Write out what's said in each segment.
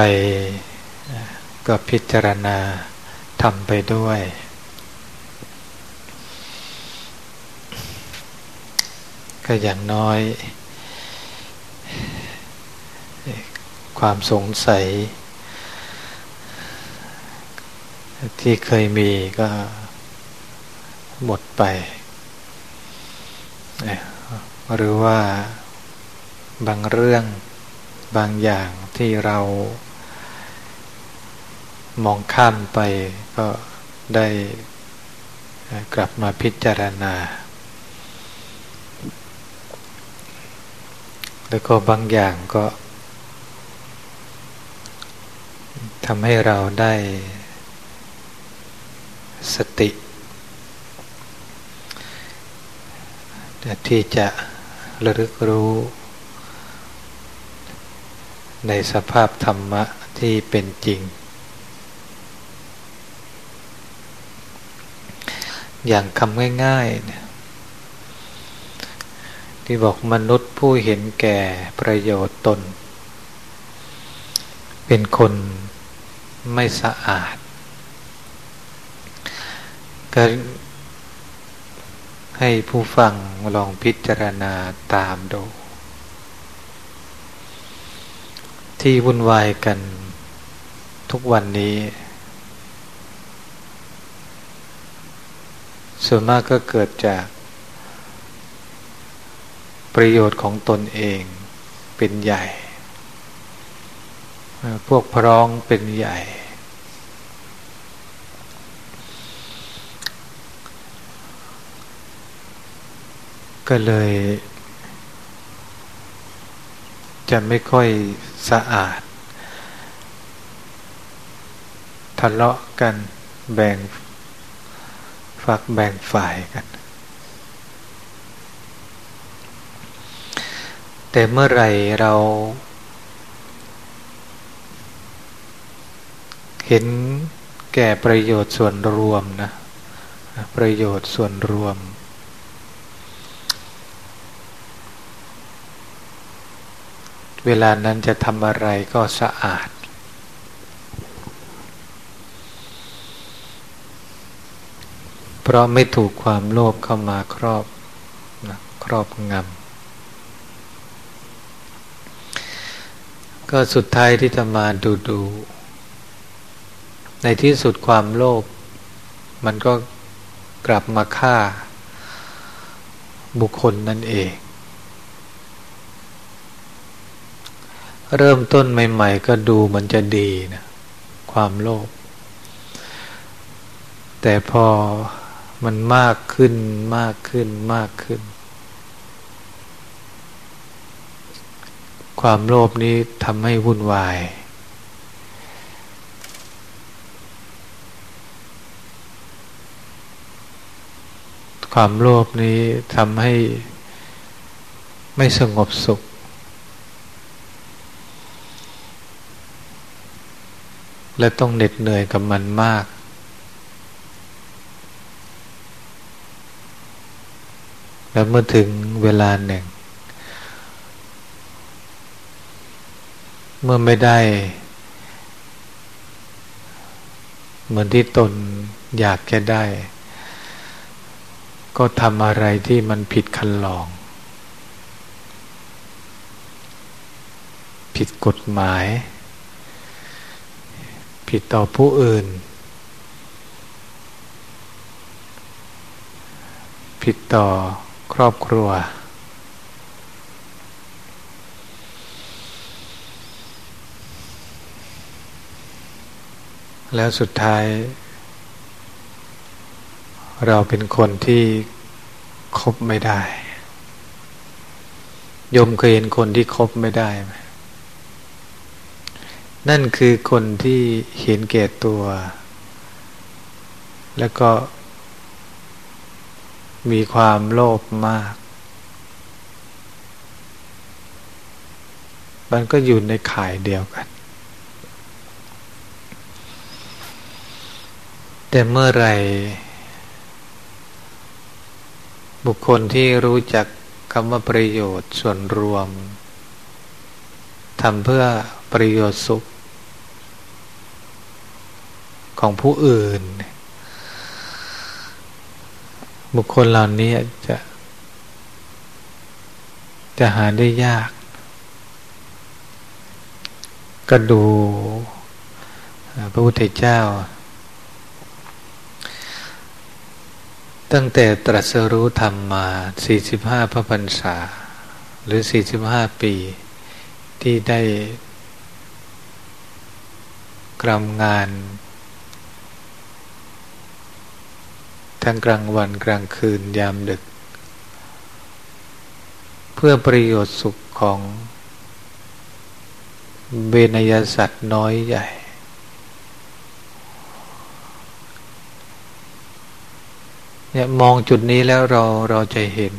ไปก็พิจารณาทำไปด้วย ก็อย่างน้อย ความสงสัย ที่เคยมีก็หมดไป หรือว่าบางเรื่องบางอย่างที่เรา มองข้ามไปก็ได้กลับมาพิจารณา แล้วก็บางอย่างก็ทำให้เราได้สติ ที่จะระลึกรู้ในสภาพธรรมะที่เป็นจริง อย่างคำง่ายๆเนี่ยที่บอกมนุษย์ผู้เห็นแก่ประโยชน์ตน เป็นคนไม่สะอาดก็ให้ผู้ฟังลองพิจารณาตามดู ที่วุ่นวายกันทุกวันนี้ ส่วนมากก็เกิดจาก ประโยชน์ของตนเองเป็นใหญ่ พวกพร้องเป็นใหญ่ ก็เลย จะไม่ค่อยสะอาด ทะเลาะกันแบ่ง ฝักแบ่งฝ่ายกัน แต่เมื่อไรเราเห็นแก่ประโยชน์ส่วนรวมนะประโยชน์ส่วนรวม เวลานั้นจะทำอะไรก็สะอาด เพราะไม่ถูกความโลภเข้ามาครอบนะครอบงำก็สุดท้ายที่จะมาดูดู ในที่สุดความโลภมันก็กลับมาฆ่า บุคคลนั่นเอง เริ่มต้นใหม่ ๆ ก็ดูมันจะดีนะ ความโลภแต่พอ มันมากขึ้นมากขึ้นมากขึ้น ความโลภนี้ทำให้วุ่นวาย ความโลภนี้ทำให้ไม่สงบสุขและต้องเหน็ดเหนื่อยกับมันมาก แล้วเมื่อถึงเวลาหนึ่ง เมื่อไม่ได้ เหมือนที่ตนอยากแค่ได้ ก็ทำอะไรที่มันผิดคันลอง ผิดกฎหมาย ผิดต่อผู้อื่นผิดต่อ รอบครัว แล้วสุดท้าย เราเป็นคนที่คบไม่ได้ ยมเคยเห็นคนที่คบไม่ได้ไหมนั่นคือคนที่เห็นแก่ตัว แล้วก็ มีความโลภมาก มันก็อยู่ในข่ายเดียวกัน แต่เมื่อไรบุคคลที่รู้จักคำว่าประโยชน์ส่วนรวมทำเพื่อประโยชน์สุข ของผู้อื่น บุคคลเหล่านี้จะ จะหาได้ยาก ก็ดูพระพุทธเจ้า ตั้งแต่ตรัสรู้ธรรมมา 45 พระพรรษา หรือ 45 ปีที่ได้กรำงาน ทั้งกลางวันกลางคืนยามดึก เพื่อประโยชน์สุขของเบนยสัตว์น้อยใหญ่ เนี่ยมองจุดนี้แล้วเราเราจะเห็น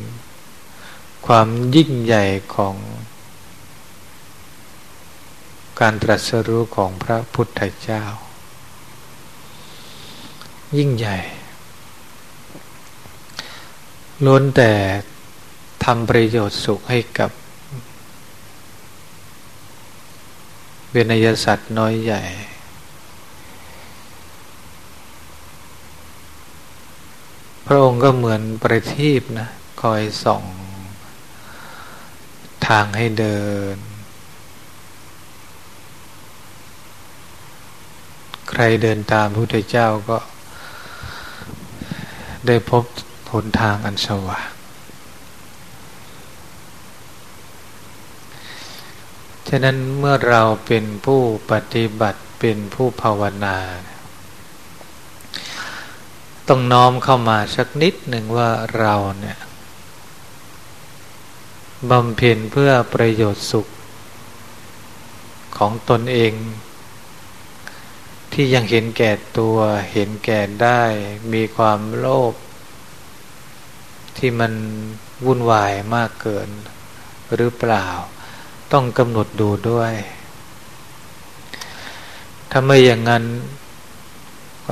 ความยิ่งใหญ่ของ การตรัสรู้ของพระพุทธเจ้า ยิ่งใหญ่ ล้วนแต่ทำประโยชน์สุขให้กับเวนยสัตว์น้อยใหญ่ พระองค์ก็เหมือนประทีปนะ คอยส่องทางให้เดิน ใครเดินตามพุทธเจ้าก็ได้พบ หนทางอันสว่างฉะนั้นเมื่อเราเป็นผู้ปฏิบัติเป็นผู้ภาวนา ต้องน้อมเข้ามาสักนิดหนึ่งว่าเราเนี่ยบำเพ็ญเพื่อประโยชน์สุขของตนเอง ที่ยังเห็นแก่ตัวเห็นแก่ได้ มีความโลภ ที่มันวุ่นวายมากเกิน หรือเปล่า ต้องกำหนดดูด้วย ถ้าไม่อย่างนั้น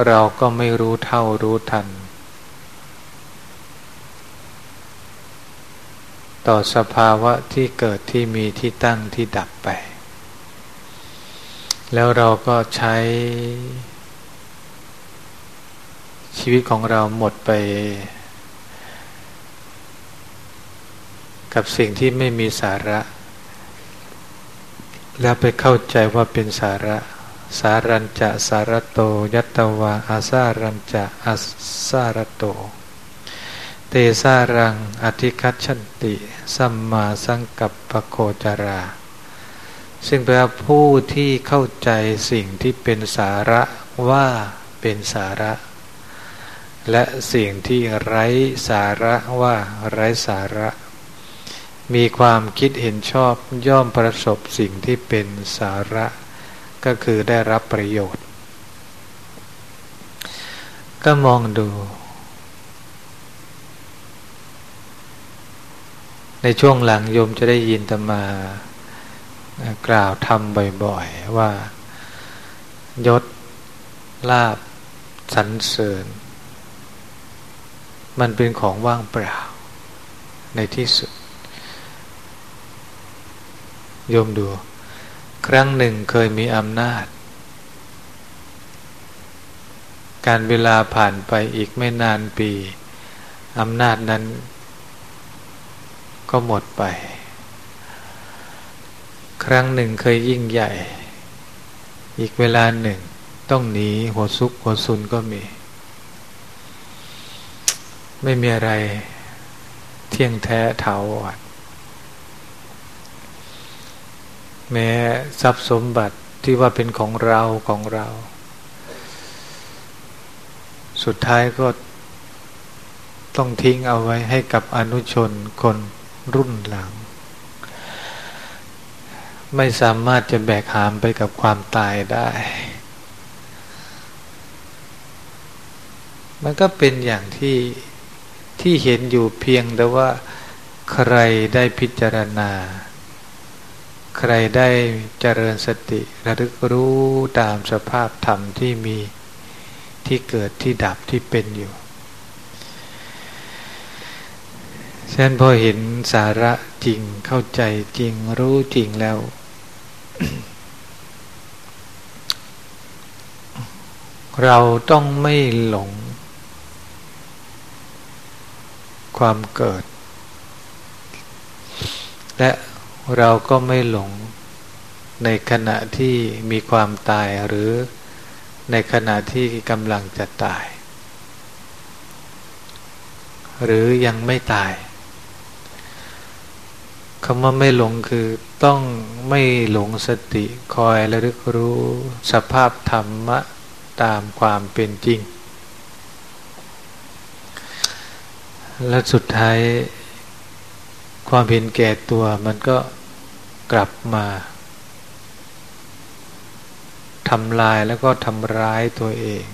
เราก็ไม่รู้เท่ารู้ทัน ต่อสภาวะที่เกิดที่มีที่ตั้งที่ดับไป แล้วเราก็ใช้ชีวิตของเราหมดไป กับสิ่งที่ไม่มีสาระ แล้วไปเข้าใจว่าเป็นสาระ สารัญจะสารโต ยัตวาอาสารัญจะอาสารโต เตสารัง อธิคัตชันติ สัมมาสังกัปปโคจารา ซึ่งแปลว่าผู้ที่เข้าใจสิ่งที่เป็นสาระว่าเป็นสาระและสิ่งที่ไร้สาระว่าไร้สาระ มีความคิดเห็นชอบย่อมประสบสิ่งที่เป็นสาระ ก็คือได้รับประโยชน์ ก็มองดู ในช่วงหลังโยมจะได้ยินตมากล่าวทำบ่อยๆ ว่ายศลาบสรรเสริญ มันเป็นของว่างเปล่าในที่สุด โยมดู ครั้งหนึ่งเคยมีอำนาจ การเวลาผ่านไปอีกไม่นานปีอำนาจนั้น ก็หมดไป ครั้งหนึ่งเคยยิ่งใหญ่ อีกเวลาหนึ่ง ต้องหนีหัวซุกหัวซุนก็มี ไม่มีอะไรเที่ยงแท้เถาวร แม้ทรัพย์สมบัติที่ว่าเป็นของเราของเรา สุดท้ายก็ต้องทิ้งเอาไว้ให้กับอนุชนคนรุ่นหลัง ไม่สามารถจะแบกหามไปกับความตายได้ มันก็เป็นอย่างที่ที่เห็นอยู่เพียงแต่ว่าใครได้พิจารณา ใครได้เจริญสติระลึกรู้ตามสภาพธรรมที่มีที่เกิดที่ดับที่เป็นอยู่เช่นพอเห็นสาระจริงเข้าใจจริงรู้จริงแล้ว เราต้องไม่หลง ความเกิด และ เราก็ไม่หลงในขณะที่มีความตายหรือในขณะที่กำลังจะตาย หรือยังไม่ตายคำว่าไม่หลงคือต้องไม่หลงสติคอยระลึกรู้สภาพธรรมะตามความเป็นจริง และสุดท้ายความเห็นแก่ตัวมันก็ กลับมาทำลายแล้วก็ทำร้ายตัวเอง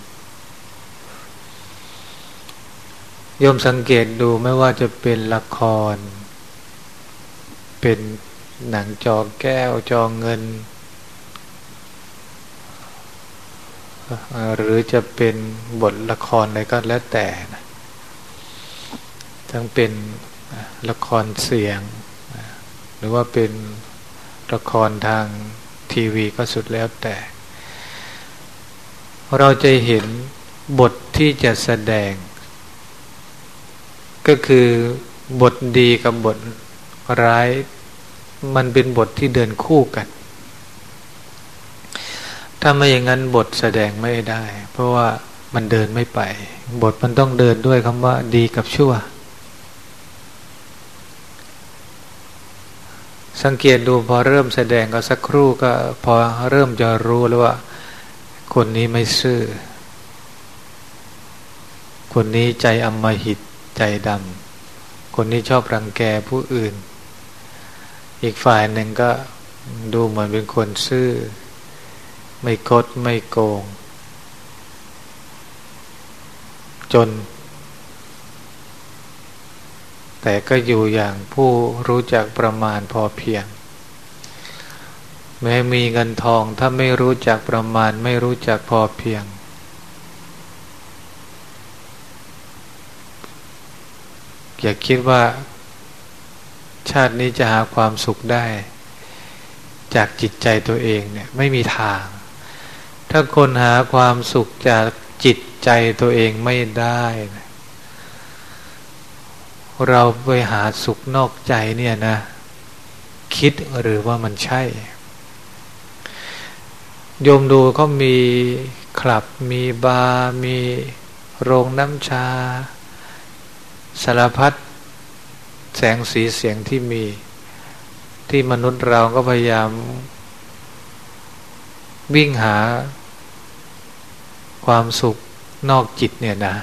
โยมสังเกตดูไม่ว่าจะเป็นละคร เป็นหนังจอแก้วจอเงิน หรือจะเป็นบทละครอะไรก็แล้วแต่นะทั้งเป็นละครเสียง หรือว่าเป็น ละครทางทีวีก็สุดแล้วแต่ เราจะเห็นบทที่จะแสดง ก็คือบทดีกับบทร้าย มันเป็นบทที่เดินคู่กัน ถ้าไม่อย่างนั้นบทแสดงไม่ได้ เพราะว่ามันเดินไม่ไป บทมันต้องเดินด้วยคำว่าดีกับชั่ว สังเกตดูพอเริ่มแสดงก็สักครู่ก็พอเริ่มจะรู้แล้วว่า คนนี้ไม่ซื่อ คนนี้ใจอมหิตใจดำคนนี้ชอบรังแกผู้อื่น อีกฝ่ายหนึ่งก็ดูเหมือนเป็นคนซื่อ ไม่คดไม่โกง จน แต่ก็อยู่อย่างผู้รู้จักประมาณพอเพียง แม้มีเงินทองถ้าไม่รู้จักประมาณไม่รู้จักพอเพียง อย่าคิดว่า ชาตินี้จะหาความสุขได้ จากจิตใจตัวเองเนี่ยไม่มีทาง ถ้าคนหาความสุขจากจิตใจตัวเองไม่ได้ เราไปหาสุขนอกใจเนี่ยนะ คิดหรือว่ามันใช่ โยมดูเขามีคลับมีบาร์มีโรงน้ำชา สารพัดแสงสีเสียงที่มี ที่มนุษย์เราก็พยายาม วิ่งหาความสุขนอกจิตเนี่ยนะ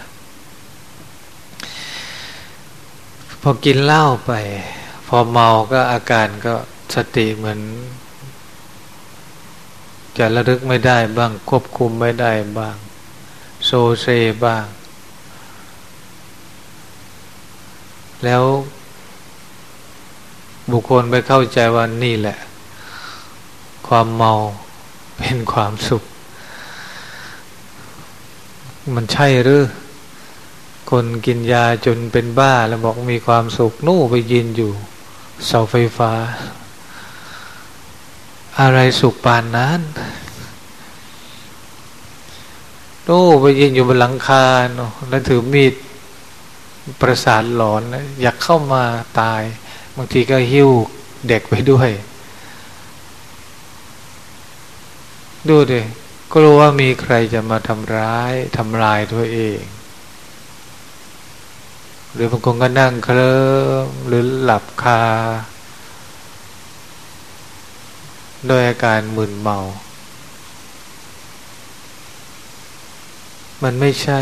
พอกินเหล้าไป พอเมาก็อาการก็สติเหมือน จะระลึกไม่ได้บ้าง ควบคุมไม่ได้บ้าง โซเซบ้าง แล้วบุคคลไปเข้าใจว่านี่แหละ ความเมาเป็นความสุข มันใช่หรือ คนกินยาจนเป็นบ้าแล้วบอกมีความสุขนู่ไปยินอยู่เสาไฟฟ้า อะไรสุขปานนั้นโอ้ไปยืนอยู่บนหลังคาเนาะแล้วถือมีดประสาทหลอนอยากเข้ามาตาย บางทีก็หิ้วเด็กไปด้วย ดูดิก็รู้ว่ามีใครจะมาทำร้ายทำลายตัวเอง หรือบางคนก็นั่งเคลิ้มหรือหลับคาโดยอาการมึนเมา มันไม่ใช่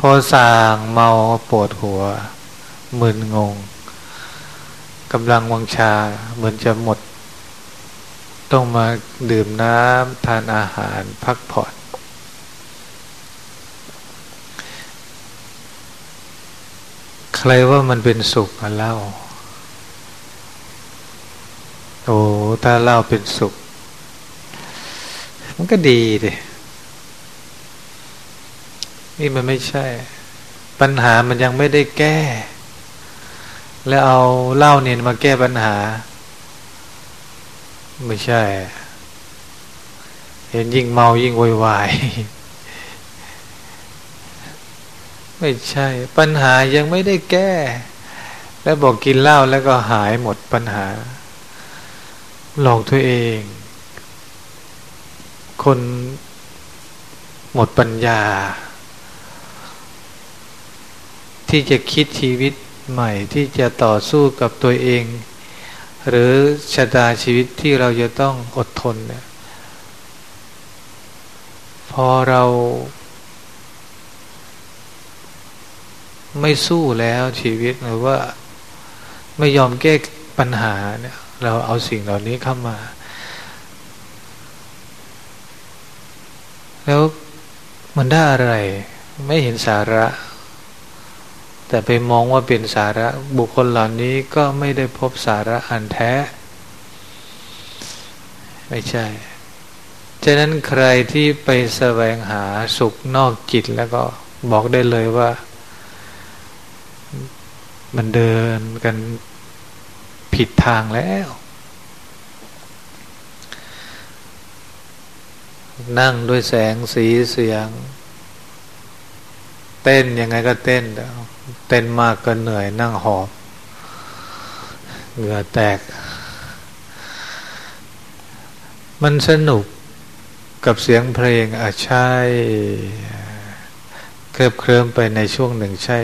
พอสางเมาปวดหัว มึนงงกำลังวังชาเหมือนจะหมด ต้องมาดื่มน้ำทานอาหารพักผ่อน ใครว่ามันเป็นสุขมาเล่า โอ้ถ้าเล่าเป็นสุข มันก็ดีดินี่มันไม่ใช่ ปัญหามันยังไม่ได้แก้ แล้วเอาเล่าเนี่ยมาแก้ปัญหา ไม่ใช่ เห็นยิ่งเมายิ่งววยวาย ไม่ใช่ ปัญหายังไม่ได้แก้ แล้วบอกกินเหล้าแล้วก็หายหมดปัญหา หลอกตัวเอง คนหมดปัญญา ที่จะคิดชีวิตใหม่ที่จะต่อสู้กับตัวเอง หรือชะตาชีวิตที่เราจะต้องอดทนเนี่ยพอเรา ไม่สู้แล้วชีวิตหรือว่าไม่ยอมแก้ปัญหาเนี่ย เราเอาสิ่งเหล่านี้เข้ามา แล้วมันได้อะไร ไม่เห็นสาระ แต่ไปมองว่าเป็นสาระ บุคคลเหล่านี้ก็ไม่ได้พบสาระอันแท้ ไม่ใช่ ฉะนั้นใครที่ไปแสวงหาสุขนอกจิตแล้วก็บอกได้เลยว่า มันเดินกันผิดทางแล้ว นั่งด้วยแสงสีเสียง เต้นยังไงก็เต้น เต้นมากก็เหนื่อยนั่งหอบ เหงื่อแตก มันสนุกกับเสียงเพลงอะใช่ เคลิบเคลิ้มไปในช่วงหนึ่งใช่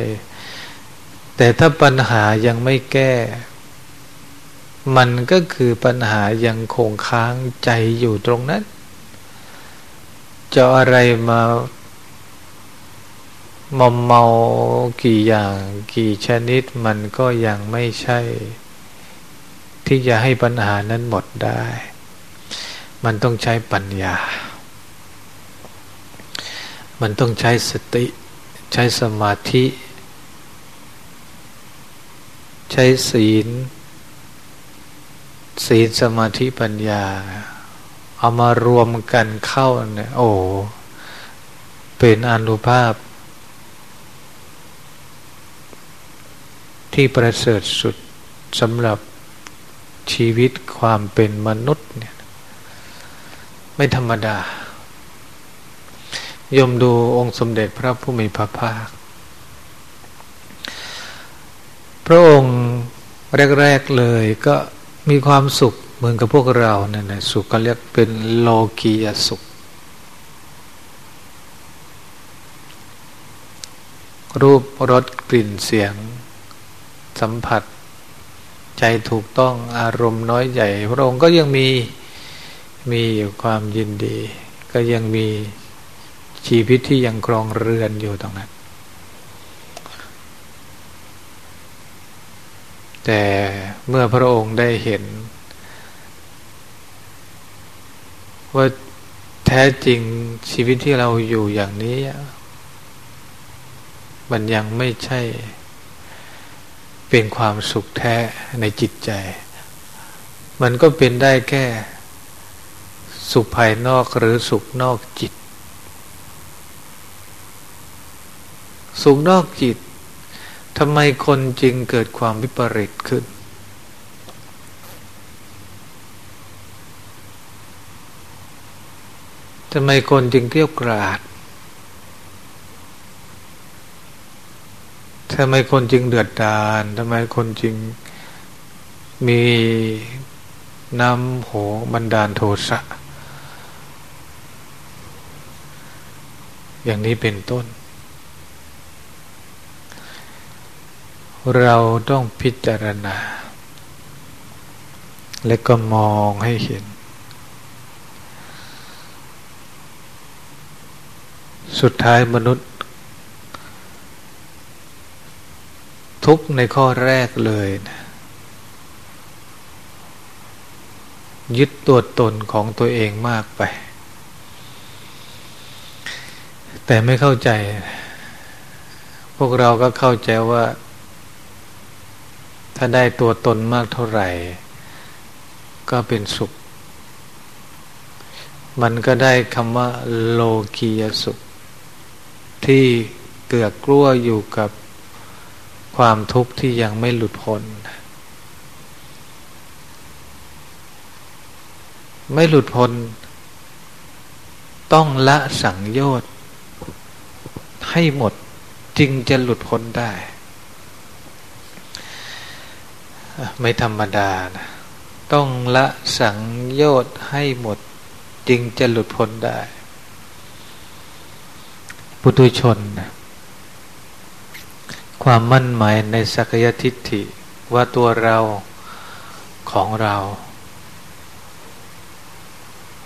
แต่ถ้าปัญหายังไม่แก้ มันก็คือปัญหายังคงค้างใจอยู่ตรงนั้น จะอะไรมามอมเมากี่อย่างกี่ชนิดมันก็ยังไม่ใช่ ที่จะให้ปัญหานั้นหมดได้ มันต้องใช้ปัญญา มันต้องใช้สติ ใช้สมาธิ ใช้ศีล ศีลสมาธิปัญญา เอามารวมกันเข้าเนี่ยโอ้เป็นอนุภาพ ที่ประเสริฐสุดสำหรับชีวิตความเป็นมนุษย์เนี่ยไม่ธรรมดายมดูองค์สมเด็จพระผู้มีพระภาคพ ระองค์แรกๆเลยก็มีความสุขเหมือนกับพวกเราเนี่ยนะสุขก็เรียกเป็นโลกียสุข รูปรสกลิ่นเสียง สัมผัส ใจถูกต้องอารมณ์น้อยใหญ่ พระองค์ก็ยังมีมีอยู่ความยินดี ก็ยังมีชีวิตที่ยังครองเรือนอยู่ตรงนั้น แต่เมื่อพระองค์ได้เห็น ว่าแท้จริงชีวิตที่เราอยู่อย่างนี้ มันยังไม่ใช่ เป็นความสุขแท้ในจิตใจ มันก็เป็นได้แค่สุขภายนอกหรือสุขนอกจิต สุขนอกจิต ทำไมคนจึงเกิดความวิปริตขึ้น ทำไมคนจึงเที่ยวกราด ทำไมคนจึงเดือดดาลทำไมคนจึงมีน้ำโหบันดาลโทสะ อย่างนี้เป็นต้น เราต้องพิจารณา และก็มองให้เห็น สุดท้ายมนุษย์ ทุกในข้อแรกเลยนะยึดตัวตนของตัวเองมากไป แต่ไม่เข้าใจ พวกเราก็เข้าใจว่า ถ้าได้ตัวตนมากเท่าไหร่ ก็เป็นสุข มันก็ได้คำว่าโลกียสุข ที่เกือกกลัวอยู่กับความทุกข์ที่ยังไม่หลุดพ้น ไม่หลุดพ้น ต้องละสังโยชน์ให้หมดจึงจะหลุดพ้นได้ ไม่ธรรมดานะต้องละสังโยชน์ให้หมดจึงจะหลุดพ้นได้ ปุถุชนนะความมั่นหมายในสักยทิฏฐิว่าตัวเราของเรา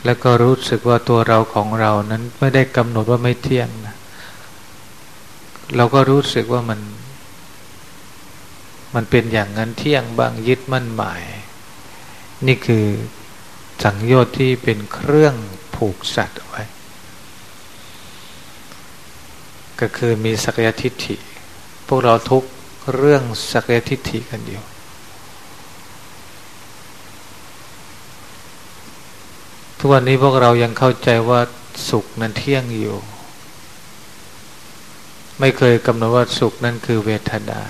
แล้วก็รู้สึกว่าตัวเราของเรานั้นไม่ได้กำหนดว่าไม่เที่ยงนะเราก็รู้สึกว่ามัน มันเป็นอย่างนั้นเที่ยงบ้างยึดมั่นหมาย นี่คือสังโยชน์ที่เป็นเครื่องผูกสัตว์ไว้ ก็คือมีสักยทิฏฐิ พวกเราทุกเรื่องสักยทิฏฐิกันอยู่ทุกวันนี้พวกเรายังเข้าใจว่าสุขนั้นเที่ยงอยู่ ไม่เคยกำหนดว่าสุขนั้นคือเวทนา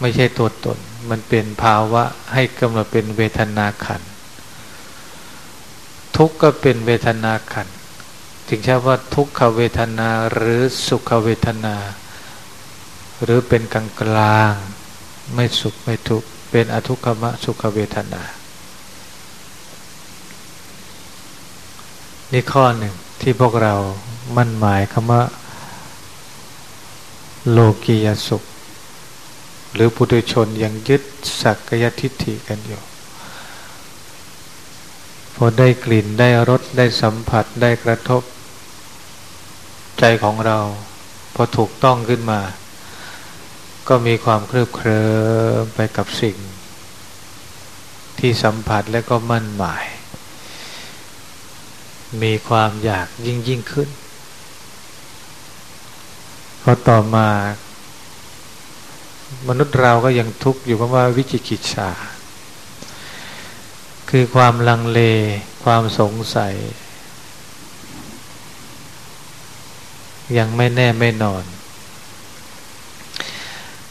ไม่ใช่ตัวตน มันเป็นภาวะให้กำหนดเป็นเวทนาขัน ทุกข์ก็เป็นเวทนาขัน ถึงใช้ว่าทุกขเวทนาหรือสุขเวทนา หรือเป็นกลางกลาง ไม่สุขไม่ทุกข์ เป็นอทุกขมะสุขเวทนา นี่ข้อหนึ่งที่พวกเรามั่นหมายคำว่าโลกียสุข หรือปุถุชนยังยึดสักยทิฏฐิกันอยู่ พอได้กลิ่นได้รสได้สัมผัสได้กระทบ ใจของเรา พอถูกต้องขึ้นมา ก็มีความเคลือบเคลิ้มไปกับสิ่ง ที่สัมผัสและก็มั่นหมาย มีความอยากยิ่งยิ่งขึ้นพอต่อมา มนุษย์เราก็ยังทุกข์อยู่เพราะว่าวิจิกิจฉาคือความลังเล ความสงสัย ยังไม่แน่ไม่นอน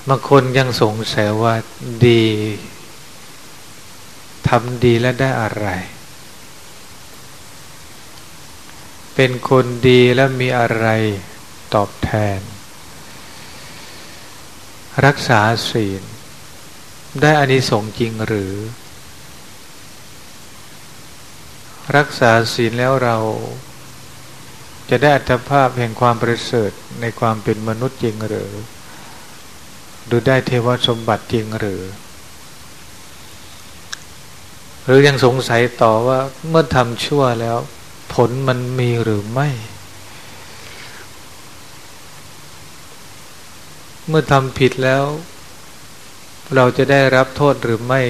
บางคนยังสงสัยว่าดีทำดีแล้วได้อะไร เป็นคนดีแล้วมีอะไรตอบแทน รักษาศีล ได้อานิสงส์จริงหรือ รักษาศีลแล้วเราจะได้อัตภาพแห่งความประเสริฐในความเป็นมนุษย์จริงหรือดูได้เทวสมบัติจริงหรือ หรือยังสงสัยต่อว่าเมื่อทำชั่วแล้ว ผลมันมีหรือไม่ เมื่อทำผิดแล้ว เราจะได้รับโทษหรือไม่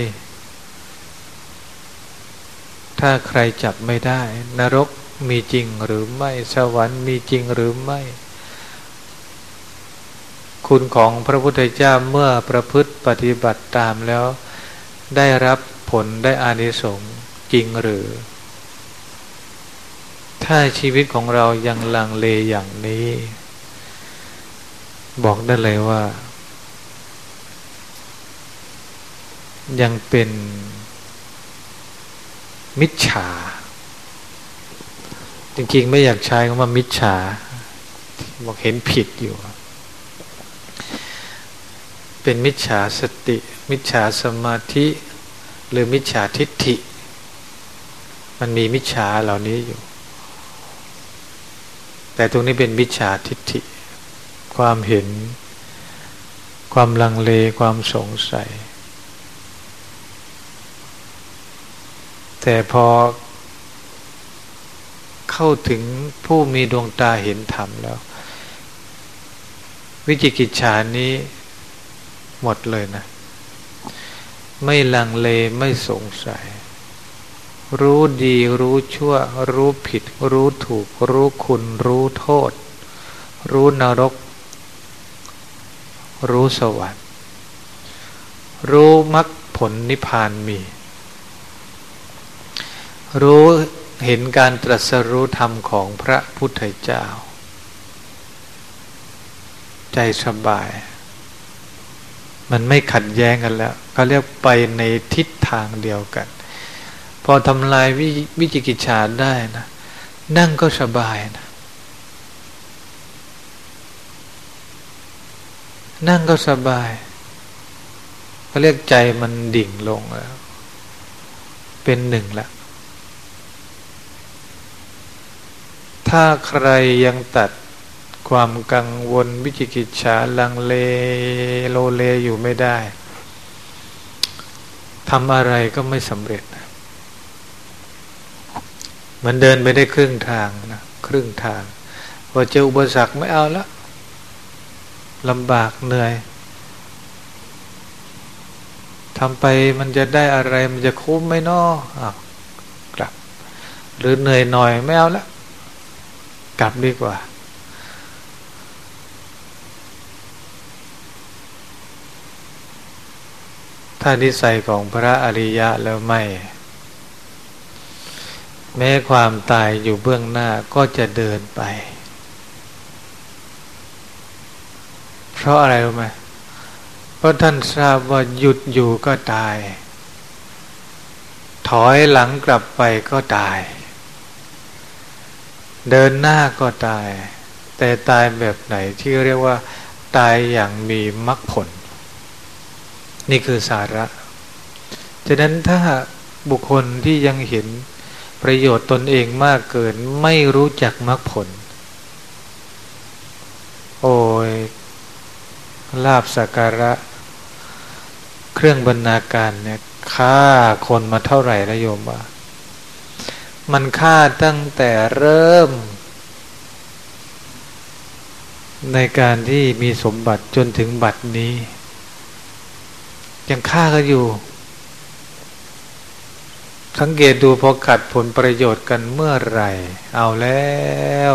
ถ้าใครจับไม่ได้ นรกมีจริงหรือไม่ สวรรค์มีจริงหรือไม่ คุณของพระพุทธเจ้าเมื่อประพฤติปฏิบัติตามแล้ว ได้รับผลได้อานิสงส์จริงหรือ ถ้าชีวิตของเรายังลังเลอย่างนี้ บอกได้เลยว่า ยังเป็นมิจฉา จริงๆ ไม่อยากใช้คำว่ามิจฉา บอกเห็นผิดอยู่ เป็นมิจฉาสติ มิจฉาสมาธิ หรือมิจฉาทิฏฐิ มันมีมิจฉาเหล่านี้อยู่ แต่ตรงนี้เป็นมิจฉาทิฏฐิ ความเห็น ความลังเลความสงสัย แต่พอเข้าถึงผู้มีดวงตาเห็นธรรมแล้ว วิจิกิจฉานี้หมดเลยนะ ไม่ลังเลไม่สงสัย รู้ดีรู้ชั่ว รู้ผิด รู้ถูก รู้คุณ รู้โทษ รู้นรก รู้สวรรค์ รู้มรรคผลนิพพานมี รู้เห็นการตรัสรู้ธรรมของพระพุทธเจ้า ใจสบาย มันไม่ขัดแย้งกันแล้วเขาเรียกไปในทิศทางเดียวกัน พอทำลายวิวจิกิจฉาได้นะ นั่งก็สบายนะ นั่งก็สบายเขาเรียกใจมันดิ่งลงแล้ว เป็นหนึ่งละถ้าใครยังตัดความกังวลวิจิกิจฉาลังเลโลเลอยู่ไม่ได้ทำอะไรก็ไม่สำเร็จมันเดินไปได้ครึ่งทางนะครึ่งทางพอเจออุปสรรคไม่เอาละ ลำบากเหนื่อยทำไปมันจะได้อะไรมันจะคุ้มไหมนาะอ้าวกลับ หรือเหนื่อยหน่อยไม่เอาละกลับดีกว่า ถ้านิสัยของพระอริยะแล้วไม่ แม้ความตายอยู่เบื้องหน้าก็จะเดินไป เพ ราะอะไรรู้ไหมเพราะท่านทราบว่าหยุดอยู่ก็ตาย ถอยหลังกลับไปก็ตาย เดินหน้าก็ตาย แต่ตายแบบไหนที่เรียกว่า ตายอย่างมีมรรคผล นี่คือสาระฉะนั้นถ้าบุคคลที่ยังเห็นประโยชน์ตนเองมากเกินไม่รู้จักมรรคผล โอ้ย ลาบสักการะ เครื่องบรรณาการเนี่ยฆ่าคนมาเท่าไหร่ละโยมว่า มันฆ่าตั้งแต่เริ่ม ในการที่มีสมบัติจนถึงบัดนี้ ยังฆ่ากันอยู่ สังเกตดูพอขัดผลประโยชน์กันเมื่อไหร่ เอาแล้ว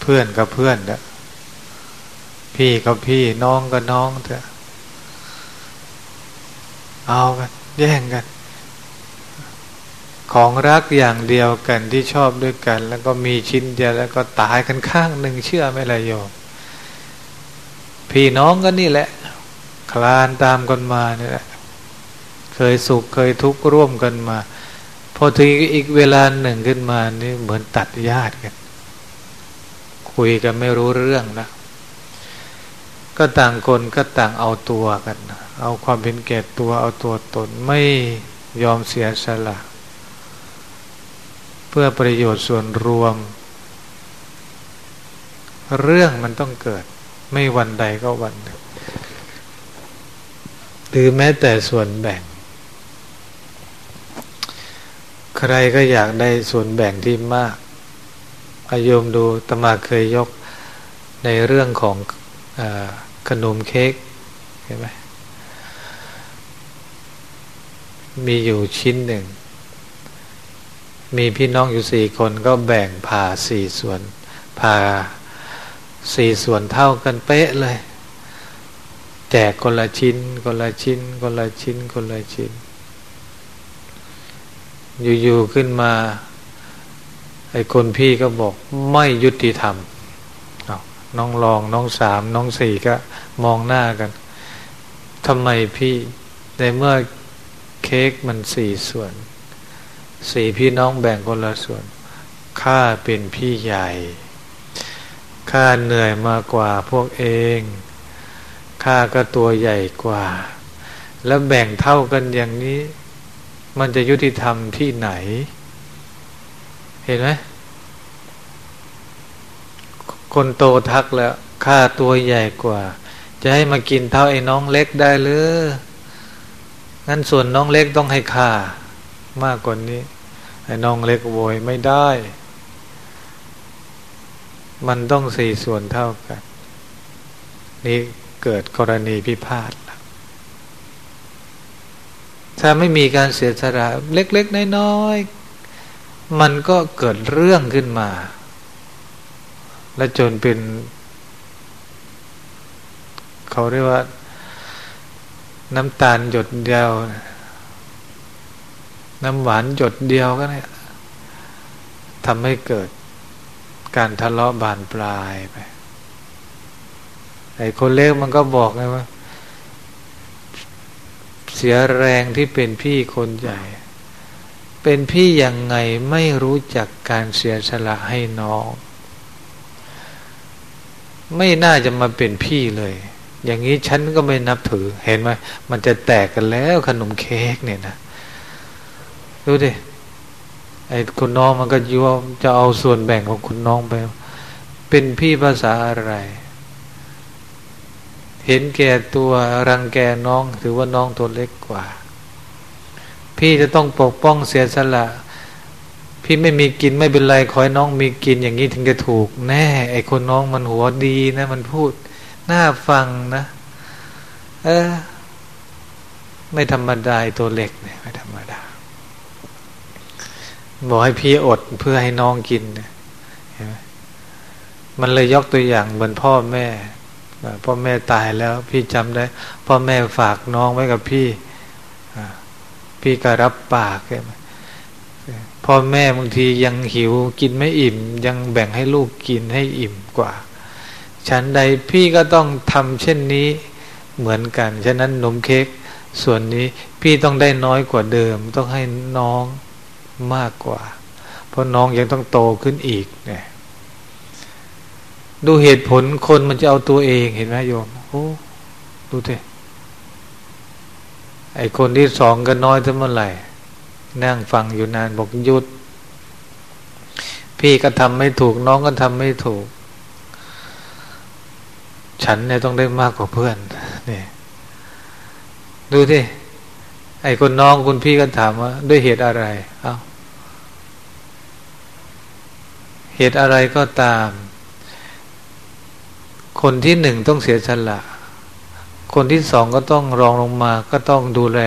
เพื่อนกับเพื่อนเด้อ พี่กับพี่น้องกับน้องเถอะ เอากันแย่งกัน ของรักอย่างเดียวกันที่ชอบด้วยกัน แล้วก็มีชิ้นเดียวแล้วก็ตายกันข้างหนึ่งเชื่อไหมล่ะโยม พี่น้องก็นี่แหละ คลานตามกันมานี่แหละ เคยสุขเคยทุกข์ร่วมกันมา พอถึงอีกเวลาหนึ่งขึ้นมานี่เหมือนตัดญาติกัน คุยกันไม่รู้เรื่องนะ ก็ต่างคนก็ต่างเอาตัวกัน เอาความเป็นแก่ตัวเอาตัวตนไม่ยอมเสียสละ เพื่อประโยชน์ส่วนรวม เรื่องมันต้องเกิด ไม่วันใดก็วันหนึ่งหรือแม้แต่ส่วนแบ่ง ใครก็อยากได้ส่วนแบ่งที่มากอายมดูตมาเคยยกในเรื่องของอ ขนมเค้กเห็นไหมมีอยู่ชิ้นหนึ่ง มีพี่น้องอยู่สี่คนก็แบ่งผ่าสี่ส่วนผ่าสี่ส่วนเท่ากันเป๊ะเลย แจกคนละชิ้น คนละชิ้น คนละชิ้น คนละชิ้น อยู่ๆขึ้นมาไอ้คนพี่ก็บอกไม่ยุติธรรม น้องรอง น้องสาม น้องสี่ก็มองหน้ากันทำไมพี่ในเมื่อเค้กมันสี่ส่วน สี่พี่น้องแบ่งคนละส่วนข้าเป็นพี่ใหญ่ข้าเหนื่อยมากกว่าพวกเองข้าก็ตัวใหญ่กว่า แล้วแบ่งเท่ากันอย่างนี้ มันจะยุติธรรมที่ไหน เห็นไหม คนโตทักแล้วข้าตัวใหญ่กว่า จะให้มากินเท่าไอ้น้องเล็กได้หรืองั้นส่วนน้องเล็กต้องให้ข้ามากกว่านี้ ไอ้น้องเล็กโวยไม่ได้ มันต้องสี่ส่วนเท่ากัน นี่เกิดกรณีพิพาทถ้าไม่มีการเสียสละเล็ก ๆ น้อยๆมันก็เกิดเรื่องขึ้นมา และจนเป็น เขาเรียกว่า น้ำตาลหยดเดียว น้ำหวานหยดเดียวก็เนี่ยทำให้เกิดการทะเลาะบานปลายไปไอ้คนเล็กมันก็บอกไงว่า เสียแรงที่เป็นพี่คนใหญ่ เป็นพี่ยังไงไม่รู้จักการเสียสละให้น้อง ไม่น่าจะมาเป็นพี่เลย อย่างนี้ฉันก็ไม่นับถือ เห็นไหมมันจะแตกกันแล้วขนมเค้กเนี่ยนะดูดิไอ้คุณน้องมันก็ยั่วจะเอาส่วนแบ่งของคุณน้องไป เป็นพี่ภาษาอะไร เห็นแก่ตัวรังแกน้อง ถือว่าน้องตัวเล็กกว่า พี่จะต้องปกป้องเสียสละ พี่ไม่มีกินไม่เป็นไรขอให้น้องมีกินอย่างนี้ถึงจะถูก แน่ ไอ้คนน้องมันหัวดีนะ มันพูดน่าฟังนะเออไม่ธรรมดาตัวเล็กเนี่ยไม่ธรรมดาบอกให้พี่อดเพื่อให้น้องกินเนไหมมันเลยยกตัวอย่างเหมือนพ่อแม่พ่อแม่ตายแล้ว พี่จำได้ พ่อแม่ฝากน้องไว้กับพี่พี่ก็รับปากใช่ไหม พ่อแม่บางทียังหิวกินไม่อิ่ม ยังแบ่งให้ลูกกินให้อิ่มกว่า ฉันใดพี่ก็ต้องทำเช่นนี้เหมือนกัน ฉะนั้นนมเค้กส่วนนี้พี่ต้องได้น้อยกว่าเดิม ต้องให้น้องมากกว่า เพราะน้องยังต้องโตขึ้นอีกเนี่ยดูเหตุผลคนมันจะเอาตัวเองเห็นไหมโยมโอ้ดูเถอะไอคนที่สองก็น้อยเท่าเมื่อไหร่ นั่งฟังอยู่นานบอกหยุด พี่ก็ทำไม่ถูกน้องก็ทำไม่ถูก ฉันเนี่ยต้องได้มากกว่าเพื่อนนี่ดูที่ไอ้คนน้องคุณพี่ก็ถามว่าด้วยเหตุอะไร เอา้าเหตุอะไรก็ตาม คนที่หนึ่งต้องเสียสละ คนที่สองก็ต้องรองลงมา ก็ต้องดูแล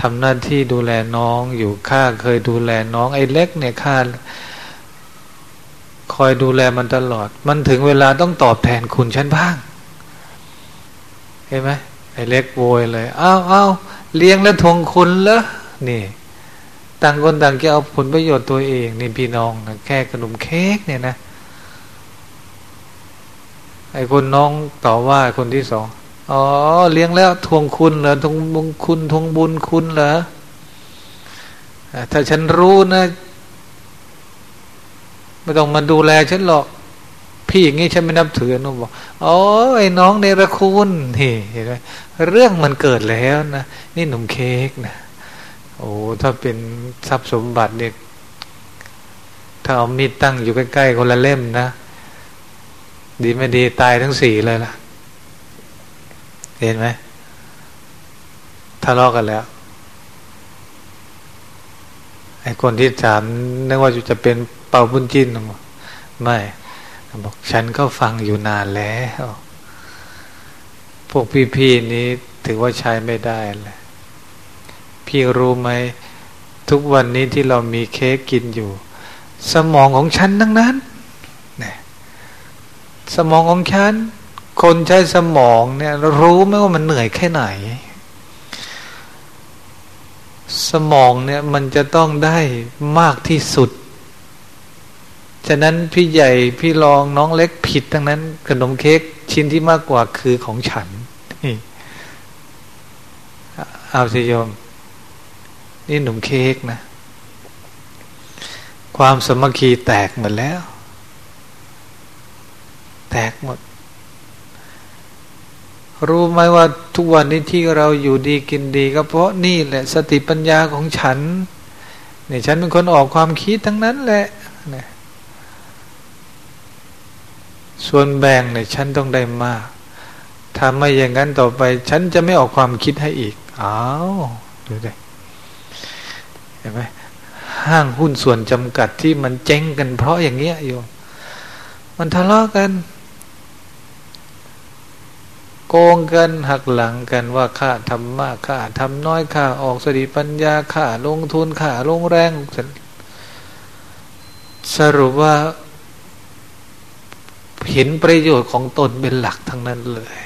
ทำหน้าที่ดูแลน้องอยู่ข้าเคยดูแลน้องไอ้เล็กเนี่ยข้าคอยดูแลมันตลอด มันถึงเวลาต้องตอบแทนคุณฉันบ้าง เห็นไหมไอ้เล็กโวยเลยอ้าวอ้าวเลี้ยงแล้วทวงคุณเหรอนี่ต่างคนต่างจะเอาผลประโยชน์ตัวเองนี่พี่น้องแค่ขนมเค้กเนี่ยนะไอ้คนน้องต่อว่าคนที่สอง อ๋อ เลี้ยงแล้วทวงคุณเหรอทวงบุญคุณทวงบุญคุณเหรอถ้าฉันรู้นะไม่ต้องมาดูแลฉันหรอก พี่อย่างนี้ฉันไม่นับถือนุ่มบอกอ๋อไอ้น้องเนรคุณนี่เห็นไหมเรื่องมันเกิดแล้วนะนี่หนุ่มเค้กนะโอ้ถ้าเป็นทรัพย์สมบัติเนี่ยถ้าเอามีดตั้งอยู่ใกล้ๆคนละเล่มนะ ดีไม่ดีตายทั้งสี่เลยล่ะ เห็นไหมทะเลาะกันแล้วไอ้คนที่ถามนึกว่าจะเป็นเป่าบุญจินไม่บอกฉันก็ฟังอยู่นานแล้วพวกพี่ๆนี้ถือว่าใช้ไม่ได้เลยพี่รู้ไหมทุกวันนี้ที่เรามีเค้กกินอยู่ สมองของฉันทั้งนั้นเนี่ยสมองของฉัน คนใช้สมองเนี่ยรู้ไหมว่ามันเหนื่อยแค่ไหน สมองเนี่ยมันจะต้องได้มากที่สุด ฉะนั้นพี่ใหญ่พี่รองน้องเล็กผิดทั้งนั้นขนมเค้กชิ้นที่มากกว่าคือของฉันนี่เอาสิโยม นี่ขนมเค้กนะ ความสมัคคีแตกหมดแล้ว แตกหมด รู้ไหมว่าทุกวันนี้ที่เราอยู่ดีกินดีก็เพราะนี่แหละสติปัญญาของฉันเนี่ยฉันเป็นคนออกความคิดทั้งนั้นแหละเนี่ยส่วนแบ่งเนี่ยฉันต้องได้มากถ้าไม่อย่างนั้นต่อไป ฉันจะไม่ออกความคิดให้อีกอ้าวดูดิเห็นไหมห้างหุ้นส่วนจำกัดที่มันเจ๊งกันเพราะอย่างเงี้ยโยมมันทะเลาะกัน โกงกันหักหลังกันว่าข้าทำมากข้าทำน้อยข้าออกสติปัญญาข้าลงทุนข้าลงแรง สรุปว่าเห็นประโยชน์ของตนเป็นหลักทั้งนั้นเลย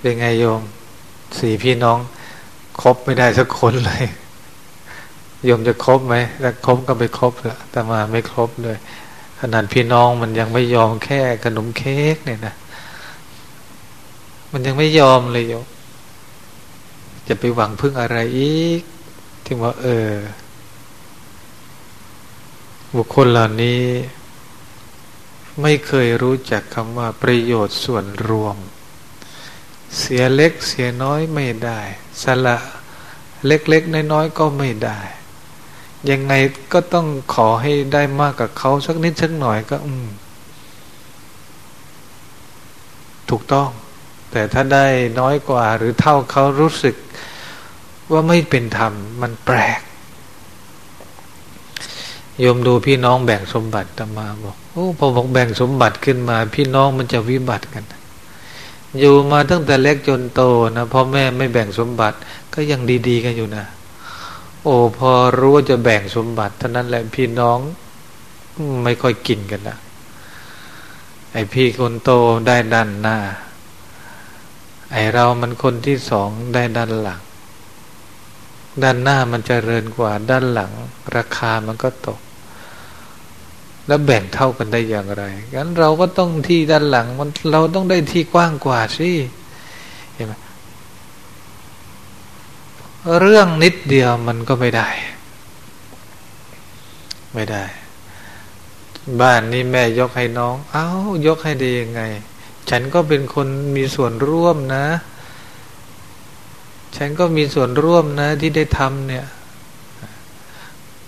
เป็นไงโยมสี่พี่น้องคบไม่ได้สักคนเลยโยมจะครบไหมถ้าครบก็ไปครบละแต่มาไม่ครบเลย ขนาดพี่น้องมันยังไม่ยอมแค่ขนมเค้กเนี่ยนะ มันยังไม่ยอมเลยโยจะไปหวังพึ่งอะไรอีกที่ว่า เออ บุคคลเหล่านี้ ไม่เคยรู้จักคำว่าประโยชน์ส่วนรวม เสียเล็กเสียน้อยไม่ได้ สละเล็กๆน้อยๆก็ไม่ได้ ยังไงก็ต้องขอให้ได้มากกับเขาสักนิดสักหน่อยก็ อืม ถูกต้อง แต่ถ้าได้น้อยกว่าหรือเท่าเขารู้สึกว่าไม่เป็นธรรม มันแปลกโยมดูพี่น้องแบ่งสมบัติตมาบอกโอ้พอบอกแบ่งสมบัติขึ้นมา พี่น้องมันจะวิบัติกัน อยู่มาตั้งแต่เล็กจนโตนะพ่อแม่ไม่แบ่งสมบัติ ก็ยังดีๆกันอยู่นะ โอ้พอรู้ว่าจะแบ่งสมบัติเท่านั้นแหละพี่น้องไม่ค่อยกินกันละไอพี่คนโตได้ด้านหน้า ไอเรามันคนที่สองได้ด้านหลัง ด้านหน้ามันจเจริญกว่าด้านหลัง ราคามันก็ตก แล้วแบ่งเท่ากันได้อย่างไรงั้นเราก็ต้องที่ด้านหลังมันเราต้องได้ที่กว้างกว่าสิเห็นไหมเรื่องนิดเดียวมันก็ไม่ได้ ไม่ได้ บ้านนี้แม่ยกให้น้อง เอา้ายกให้ได้ยังไง ฉันก็เป็นคนมีส่วนร่วมนะ ฉันก็มีส่วนร่วมนะที่ได้ทำเนี่ย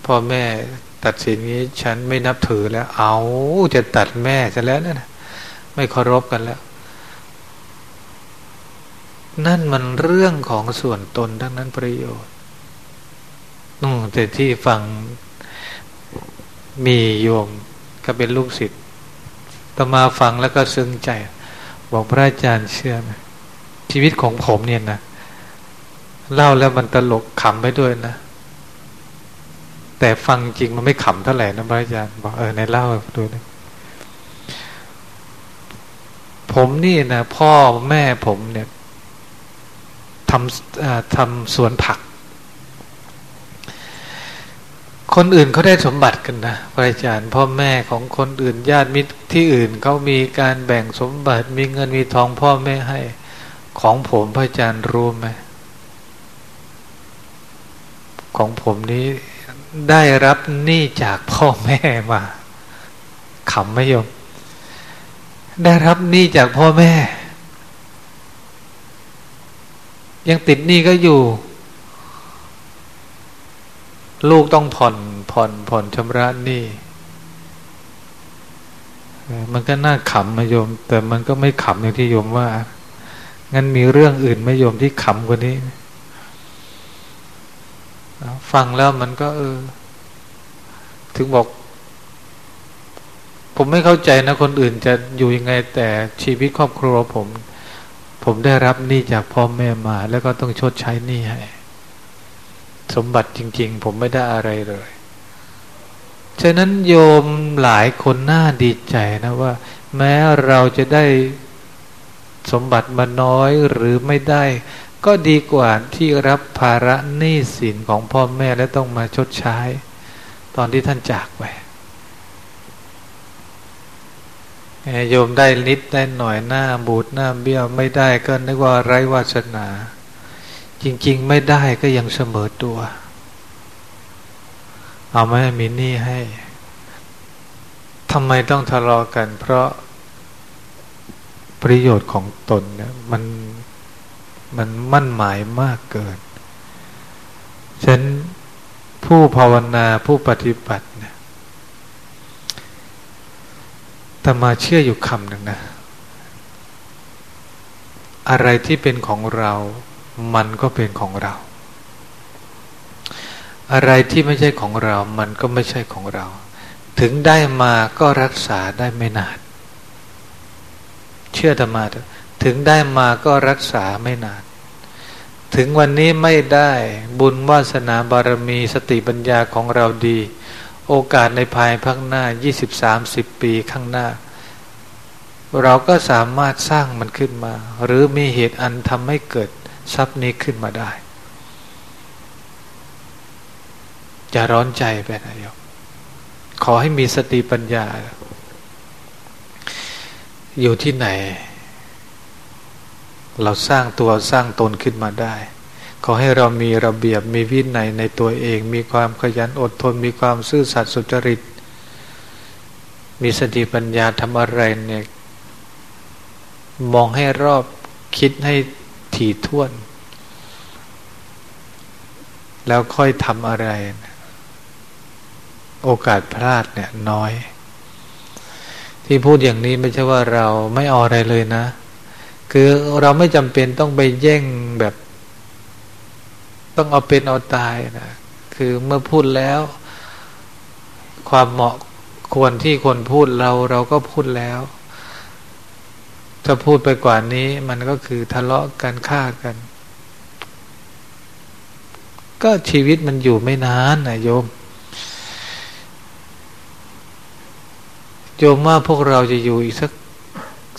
พ่อแม่ตัดสินนี้ฉันไม่นับถือแล้ว เอาจะตัดแม่ซะแล้วนะไม่เคารพกันแล้ว นั่นมันเรื่องของส่วนตนทั้งนั้นประโยชน์นู่แต่ที่ฟังมีโยมก็เป็นลูกศิษย์ต่อมาฟังแล้วก็ซึ้งใจ บอกพระอาจารย์เชื่อไหมชีวิตของผมเนี่ยนะเล่าแล้วมันตลกขำไปด้วยนะ แต่ฟังจริงมันไม่ขำเท่าไหร่นะพระอาจารย์บอกเออในเล่าดูนะผมนี่นะพ่อแม่ผมเนี่ยทำทำสวนผัก คนอื่นเขาได้สมบัติกันนะพระอาจารย์พ่อแม่ของคนอื่นญาติมิตรที่อื่นเขามีการแบ่งสมบัติ มีเงินมีทองพ่อแม่ให้ ของผมพระอาจารย์รู้ไหมของผมนี้ได้รับหนี้จากพ่อแม่มาขำไม่ยม ได้รับหนี้จากพ่อแม่ ยังติดหนี้ก็อยู่ ลูกต้องผ่อนผ่อนผ่อนชำระหนี้มันก็น่าขำมาโยม แต่มันก็ไม่ขำอย่างที่โยมว่า งั้นมีเรื่องอื่นไมโยมที่ขำกว่านี้ ฟังแล้วมันก็ เออ ถึงบอก ผมไม่เข้าใจนะ คนอื่นจะอยู่ยังไง แต่ชีวิตครอบครัวผม ผมได้รับหนี้จากพ่อแม่มา แล้วก็ต้องชดใช้หนี้ให้ สมบัติจริง ๆ ผมไม่ได้อะไรเลย ฉะนั้นโยมหลายคนน่าดีใจนะว่า แม้เราจะได้สมบัติมาน้อยหรือไม่ได้ ก็ดีกว่าที่รับภาระหนี้สินของพ่อแม่และต้องมาชดใช้ ตอนที่ท่านจากไปโยมได้นิดได้หน่อยหน้าบูดหน้าเบี้ยวไม่ได้ก็นึกว่าไร้วาสนา จริง ๆ ไม่ได้ก็ยังเสมอตัว เอาไม่มีหนี้ให้ทำไมต้องทะเลาะกัน เพราะประโยชน์ของตนเนี่ยมันมันมั่นหมายมากเกินฉันผู้ภาวนาผู้ปฏิบัติเนี่ยแต่มาเชื่ออยู่คำหนึ่งนะ อะไรที่เป็นของเรา มันก็เป็นของเรา อะไรที่ไม่ใช่ของเรา มันก็ไม่ใช่ของเรา ถึงได้มาก็รักษาได้ไม่นาน เชื่อธรรมาเถอะถึงได้มาก็รักษาไม่นาน ถึงวันนี้ไม่ได้บุญวาสนาบารมีสติปัญญาของเราดี โอกาสในภายภาคหน้า 20-30 ปีข้างหน้าเราก็สามารถสร้างมันขึ้นมา หรือมีเหตุอันทำให้เกิด ทรัพย์นี้ขึ้นมาได้ จะร้อนใจไปนะโยมขอให้มีสติปัญญา อยู่ที่ไหน เราสร้างตัวสร้างตนขึ้นมาได้ ขอให้เรามีระเบียบมีวินัยในตัวเอง มีความขยันอดทน มีความซื่อสัตย์สุจริต มีสติปัญญาทำอะไรเนี่ยมองให้รอบคิดให้ ถี่ถ้วน แล้วค่อยทำอะไร โอกาสพลาดเนี่ยน้อย ที่พูดอย่างนี้ไม่ใช่ว่าเราไม่เอาอะไรเลยนะ คือเราไม่จำเป็นต้องไปแย่งแบบ ต้องเอาเป็นเอาตายนะคือเมื่อพูดแล้ว ความเหมาะควรที่คนพูดเราเราก็พูดแล้ว ถ้าพูดไปกว่านี้มันก็คือทะเลาะกันฆ่ากัน ก็ชีวิตมันอยู่ไม่นานนะโยม โยมว่าพวกเราจะอยู่อีกสัก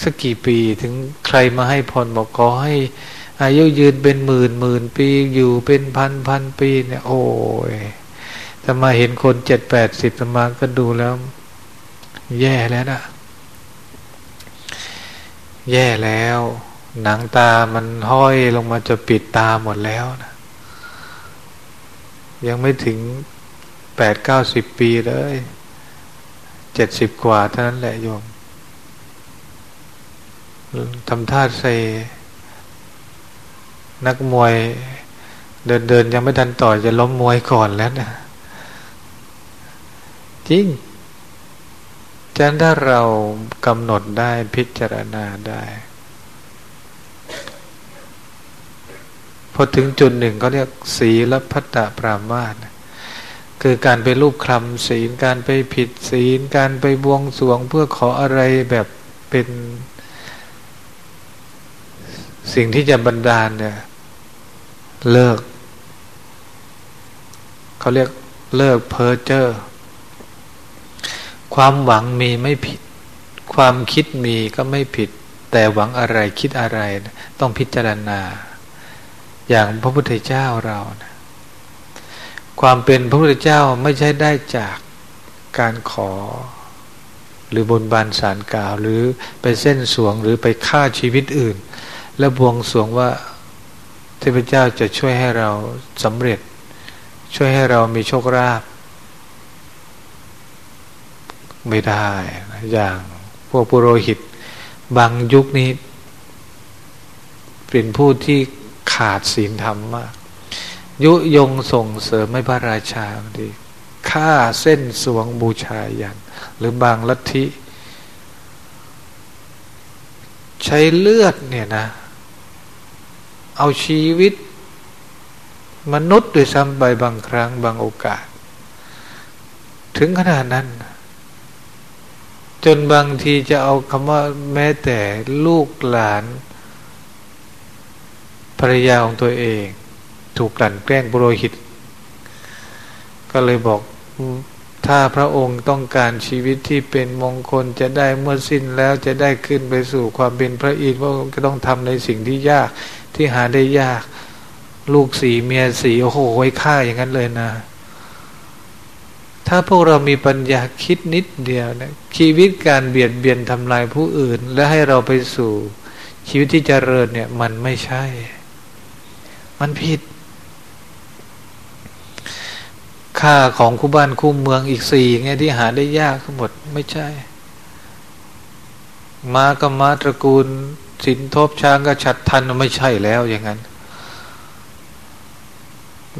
สักกี่ปีถึงใครมาให้พรบอกขอให้อายุยืนเป็นหมื่นหมื่นปีอยู่เป็นพันพันปีเนี่ยโอ้ยถ้ามาเห็นคนเจ็ดแปดสิบมาก็ดูแล้ว แย่แล้วนะ แย่แล้ว หนังตามันห้อยลงมาจะปิดตาหมดแล้วนะยังไม่ถึงแปดเก้าสิบปีเลยเจ็ดสิบกว่าเท่านั้นแหละโยมทำท่าเซนักมวย เดินเดินยังไม่ทันต่อจะล้มมวยก่อนแล้วนะจริง ฉะนั้นถ้าเรากำหนดได้พิจารณาได้ พอถึงจุดหนึ่งก็เรียกศีลพัตตปรามาสคือการไปรูปคลำศีลการไปผิดศีล การไปบวงสวงเพื่อขออะไรแบบเป็น สิ่งที่จะบันดาลเนี่ย เลิก เขาเรียกเลิกเพอเจอร์ ความหวังมีไม่ผิด ความคิดมีก็ไม่ผิด แต่หวังอะไรคิดอะไรต้องพิจารณา อย่างพระพุทธเจ้าเรานะความเป็นพระพุทธเจ้าไม่ใช่ได้จากการขอ หรือบนบานสารกล่าว หรือไปเส้นสวงหรือไปฆ่าชีวิตอื่น และบวงสวงว่าเทพเจ้าจะช่วยให้เราสำเร็จ ช่วยให้เรามีโชคราภ ไม่ได้ อย่างพวกปุโรหิต บางยุคนี้ เป็นผู้ที่ขาดศีลธรรมมาก ยุยงส่งเสริมไม่พระราชาดีฆ่าเส้นสวงบูชายัน หรือบางลัทธิ ใช้เลือดเนี่ยนะ เอาชีวิต มนุษย์ด้วยซ้ำไปบางครั้งบางโอกาส ถึงขนาดนั้น จนบางทีจะเอาคำว่าแม้แต่ลูกหลานภรรยาของตัวเอง ถูกกลั่นแกล้งบรหิต ก็เลยบอกถ้าพระองค์ต้องการชีวิตที่เป็นมงคลจะได้เมื่อสิ้นแล้วจะได้ขึ้นไปสู่ความเป็นพระอินทร์พระองค์ก็ต้องทำในสิ่งที่ยากที่หาได้ยาก ลูกสีเมียสีโอ้โหไว้ฆ่าอย่างนั้นเลยนะ ถ้าพวกเรามีปัญญาคิดนิดเดียวนะชีวิตการเบียดเบียนทำลายผู้อื่น และให้เราไปสู่ ชีวิตที่เจริญเนี่ย มันไม่ใช่ มันผิด ค่าของคู่บ้านคู่เมืองอีกสี่ไงที่หาได้ยากทั้งหมดไม่ใช่ มาก็มาตระกูล สินทบช้างก็ฉัดทันไม่ใช่แล้วอย่างนั้น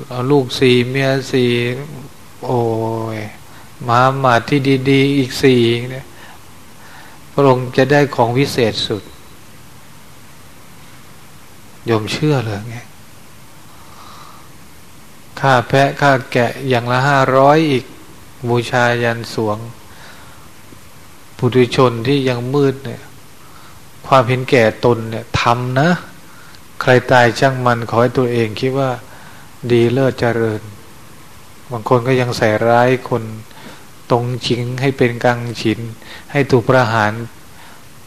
เอาลูกสี่เมียสี่ โอ้ยมาหมาที่ดีๆ อีกสี่เนี่ยพระองค์จะได้ของวิเศษสุดยมเชื่อเลยไงค่าแพะค่าแกะอย่างละห้าร้อยอีก บูชายันสวงปุถุชนที่ยังมืดเนี่ย ความเห็นแก่ตนเนี่ยทำนะ ใครตายช่างมันขอให้ตัวเองคิดว่าดีเลิศเจริญ บางคนก็ยังใส่ร้ายคนตรงชิงให้เป็นกังฉิน ให้ถูกประหาร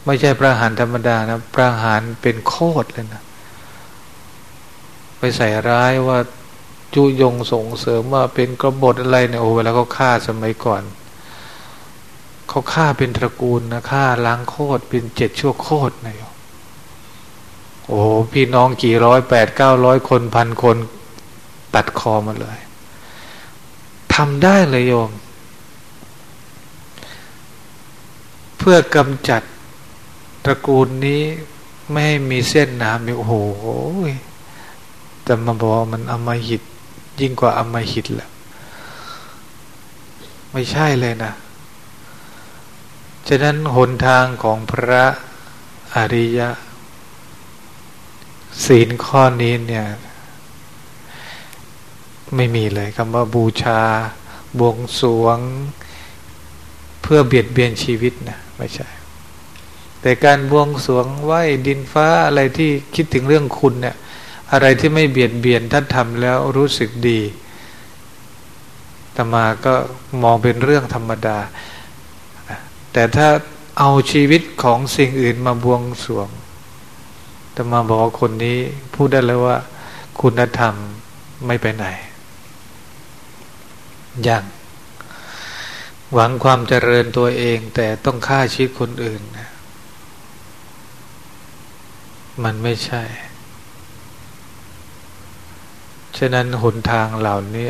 ไม่ใช่ประหารธรรมดานะ ประหารเป็นโคตรเลยนะ ไปใส่ร้ายว่าจุยงส่งเสริมว่าเป็นกบฏอะไรเนี่ยโอ้เวลาเขาฆ่าสมัยก่อนเขาฆ่าเป็นตระกูลนะฆ่าล้างโคตรเป็นเจ็ดชั่วโคตรนะโอ้พี่น้องกี่ร้อยแปดเก้าร้อยคนพันคนตัดคอมาเลย ทำได้เลยโยม เพื่อกำจัดตระกูลนี้ไม่ให้มีเส้นน้ำโอ้โหแต่มาบอกมันอมหิต ยิ่งกว่าอมหิตแหละไม่ใช่เลยนะ ฉะนั้นหนทางของพระอริยะ ศีลข้อนี้เนี่ย ไม่มีเลยคำว่าบูชา บวงสวง เพื่อเบียดเบียนชีวิตนะไม่ใช่ แต่การบวงสวงไหว้ดินฟ้าอะไรที่คิดถึงเรื่องคุณเนี่ย อะไรที่ไม่เบียดเบียนท่านทำแล้วรู้สึกดีตมาก็มองเป็นเรื่องธรรมดา แต่ถ้าเอาชีวิตของสิ่งอื่นมาบวงสวงตมาบอกว่าคนนี้พูดได้เลยว่า คุณธรรมไม่ไปไหน อยังหวังความเจริญตัวเอง แต่ต้องฆ่าชีวิตคนอื่นนะมันไม่ใช่ ฉะนั้นหนทางเหล่านี้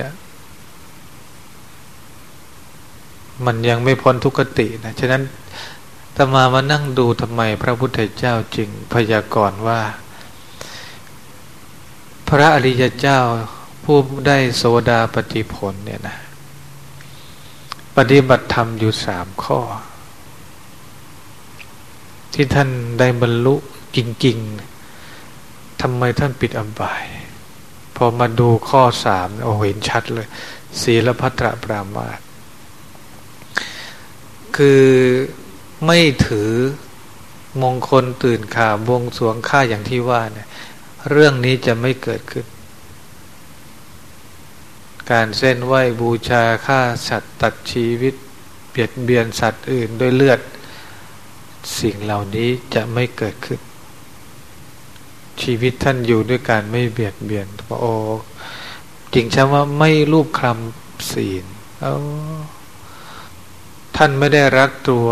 มันยังไม่พ้นทุกขตินะ ฉะนั้นตมามานั่งดูทำไมพระพุทธเจ้าจึงพยากรณ์ว่า พระอริยเจ้าผู้ได้โสดาปฏิผลเนี่ยนะ ปฏิบัติธรรมอยู่สามข้อ ที่ท่านได้บรรลุจริงๆทำไมท่านปิดอบาย พอมาดูข้อสามโอ้เห็นชัดเลย ศีลพัตระปรามาตคือไม่ถือมงคลตื่นข่าวบวงสวงข้าอย่างที่ว่าเนี่ย เรื่องนี้จะไม่เกิดขึ้น การเส้นไหวบูชาฆ่าสัตว์ตัดชีวิตเบียดเบียนสัตว์อื่นด้วยเลือด สิ่งเหล่านี้จะไม่เกิดขึ้น ชีวิตท่านอยู่ด้วยการไม่เบียดเบียนพระโอจริงใช่ว่าไม่รูปคลำศีลท่านไม่ได้รักตัว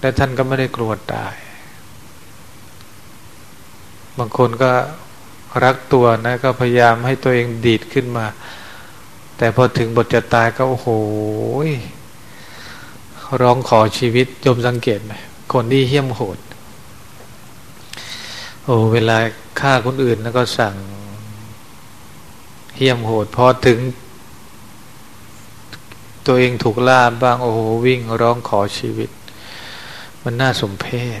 และท่านก็ไม่ได้กลัวตาย บางคนก็ รักตัวนะก็พยายามให้ตัวเองดีดขึ้นมา แต่พอถึงบทจะตายก็โอ้โหร้องขอชีวิตยมสังเกตไหมคนที่เหี้ยมโหด โอ้เวลาฆ่าคนอื่นแล้วก็สั่งเหี้ยมโหดพอถึง ตัวเองถูกล่าบ้างโอ้โหวิ่งร้องขอชีวิต มันน่าสมเพช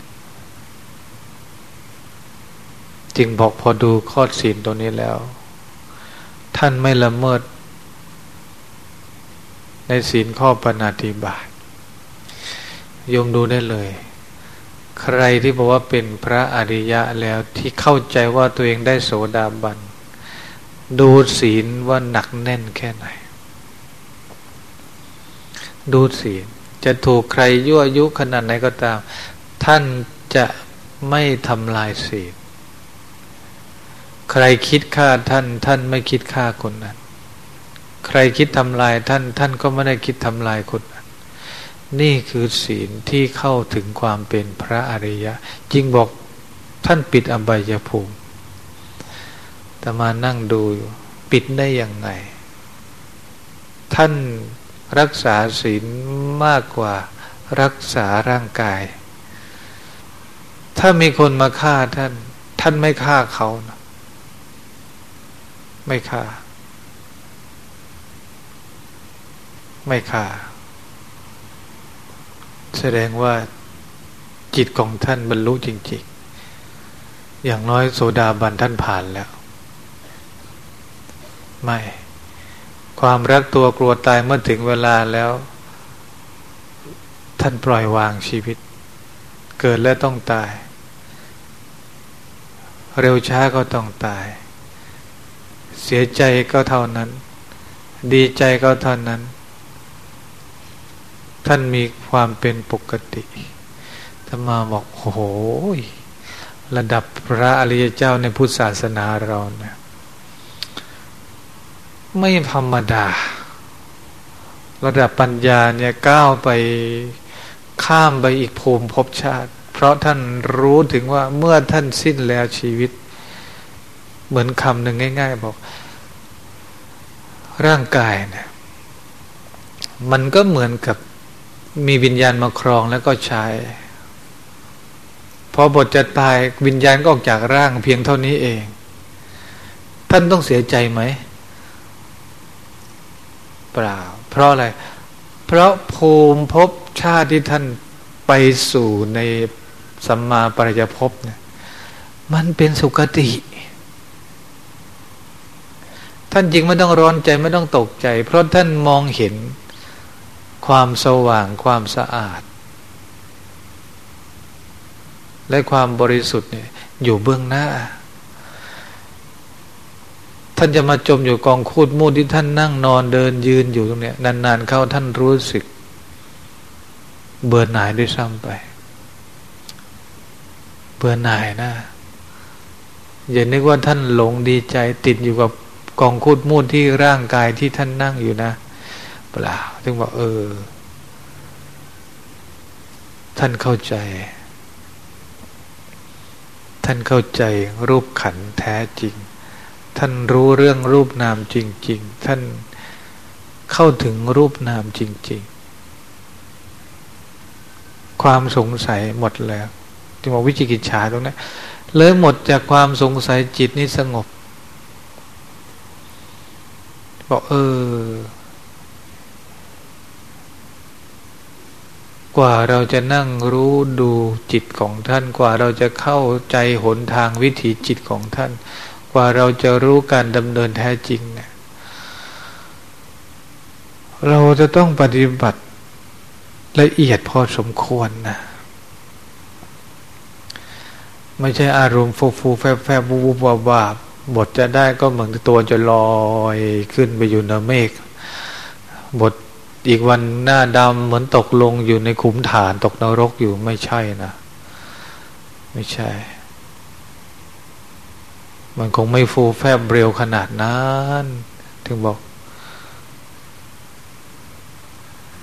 จึงบอกพอดูข้อศีลตัวนี้แล้ว ท่านไม่ละเมิด ในศีลข้อปนาติบาตยมดูได้เลย ใครที่บอกว่าเป็นพระอริยะแล้วที่เข้าใจว่าตัวเองได้โสดาบัน ดูศีลว่าหนักแน่นแค่ไหน ดูสิจะถูกใครยั่วยุขนาดไหนก็ตาม ท่านจะไม่ทำลายศีล ใครคิดฆ่าท่าน ท่านไม่คิดฆ่าคนนั้น ใครคิดทำลายท่าน ท่านก็ไม่ได้คิดทำลายคนนั้น นี่คือศีลที่เข้าถึงความเป็นพระอริยะจริงบอกท่านปิดอบายภูมิแต่มานั่งดูปิดได้อย่างไง ท่านรักษาศีลมากกว่ารักษาร่างกาย ถ้ามีคนมาฆ่าท่าน ท่านไม่ฆ่าเขานะ ไม่ฆ่า ไม่ฆ่า แสดงว่าจิตของท่านบรรลุจริงๆ อย่างน้อยโสดาบันท่านผ่านแล้ว ไม่ ความรักตัวกลัวตายเมื่อถึงเวลาแล้ว ท่านปล่อยวางชีวิต เกิดแล้วต้องตาย เร็วช้าก็ต้องตาย เสียใจก็เท่านั้น ดีใจก็เท่านั้น ท่านมีความเป็นปกติธรรมาบอกโอ้โหระดับพระอริยเจ้าในพุทธศาสนาเราเนะไม่ธรรมดา ระดับปัญญาเนี่ยก้าวไปข้ามไปอีกภูมิภพชาติ เพราะท่านรู้ถึงว่าเมื่อท่านสิ้นแล้วชีวิต เหมือนคำหนึ่งง่าย ๆ บอก ร่างกายเนี่ยมันก็เหมือนกับมีวิญญาณมาครองแล้วก็ใช้พอบทจะตายวิญญาณก็ออกจากร่างเพียงเท่านี้เอง ท่านต้องเสียใจไหมเปล่า เพราะอะไร เพราะภูมิภพชาติที่ท่านไปสู่ในสัมมาปริยภพเนี่ย มันเป็นสุคติ ท่านจริงไม่ต้องร้อนใจไม่ต้องตกใจ เพราะท่านมองเห็นความสว่างความสะอาด และความบริสุทธิ์เนี่ยอยู่เบื้องหน้า ท่านจะมาจมอยู่กองคูดมูดที่ท่านนั่งนอนเดินยืนอยู่ตรงเนี้ยนานๆเข้าท่านรู้สึก เบื่อหน่ายด้วยซ้ำไป เบื่อหน่ายนะอย่านึกว่าท่านหลงดีใจติดอยู่กับ กองคูดมูดที่ร่างกายที่ท่านนั่งอยู่นะ เปล่าถึงบอกเออ ท่านเข้าใจ ท่านเข้าใจรูปขันแท้จริง ท่านรู้เรื่องรูปนามจริง ๆ ท่านเข้าถึงรูปนามจริง ๆ ความสงสัยหมดแล้วจึงบอกวิจิกิจฉาตรงนี้เลยหมดจากความสงสัยจิตนี้สงบ บอกเออ กว่าเราจะนั่งรู้ดูจิตของท่าน กว่าเราจะเข้าใจหนทางวิถีจิตของท่าน กว่าเราจะรู้การดำเนินแท้จริงเนี่ยเราจะต้องปฏิบัติละเอียดพอสมควรนะ ไม่ใช่อารมณ์ฟูฟูแฟบแฟบบูบวาบาบ บทจะได้ก็เหมือนตัวจะลอยขึ้นไปอยู่ในเมฆบทอีกวันหน้าดำเหมือนตกลงอยู่ในขุมฐานตกนรกอยู่ไม่ใช่นะ ไม่ใช่ มันคงไม่ฟูแฟบเร็วขนาดนั้น ถึงบอก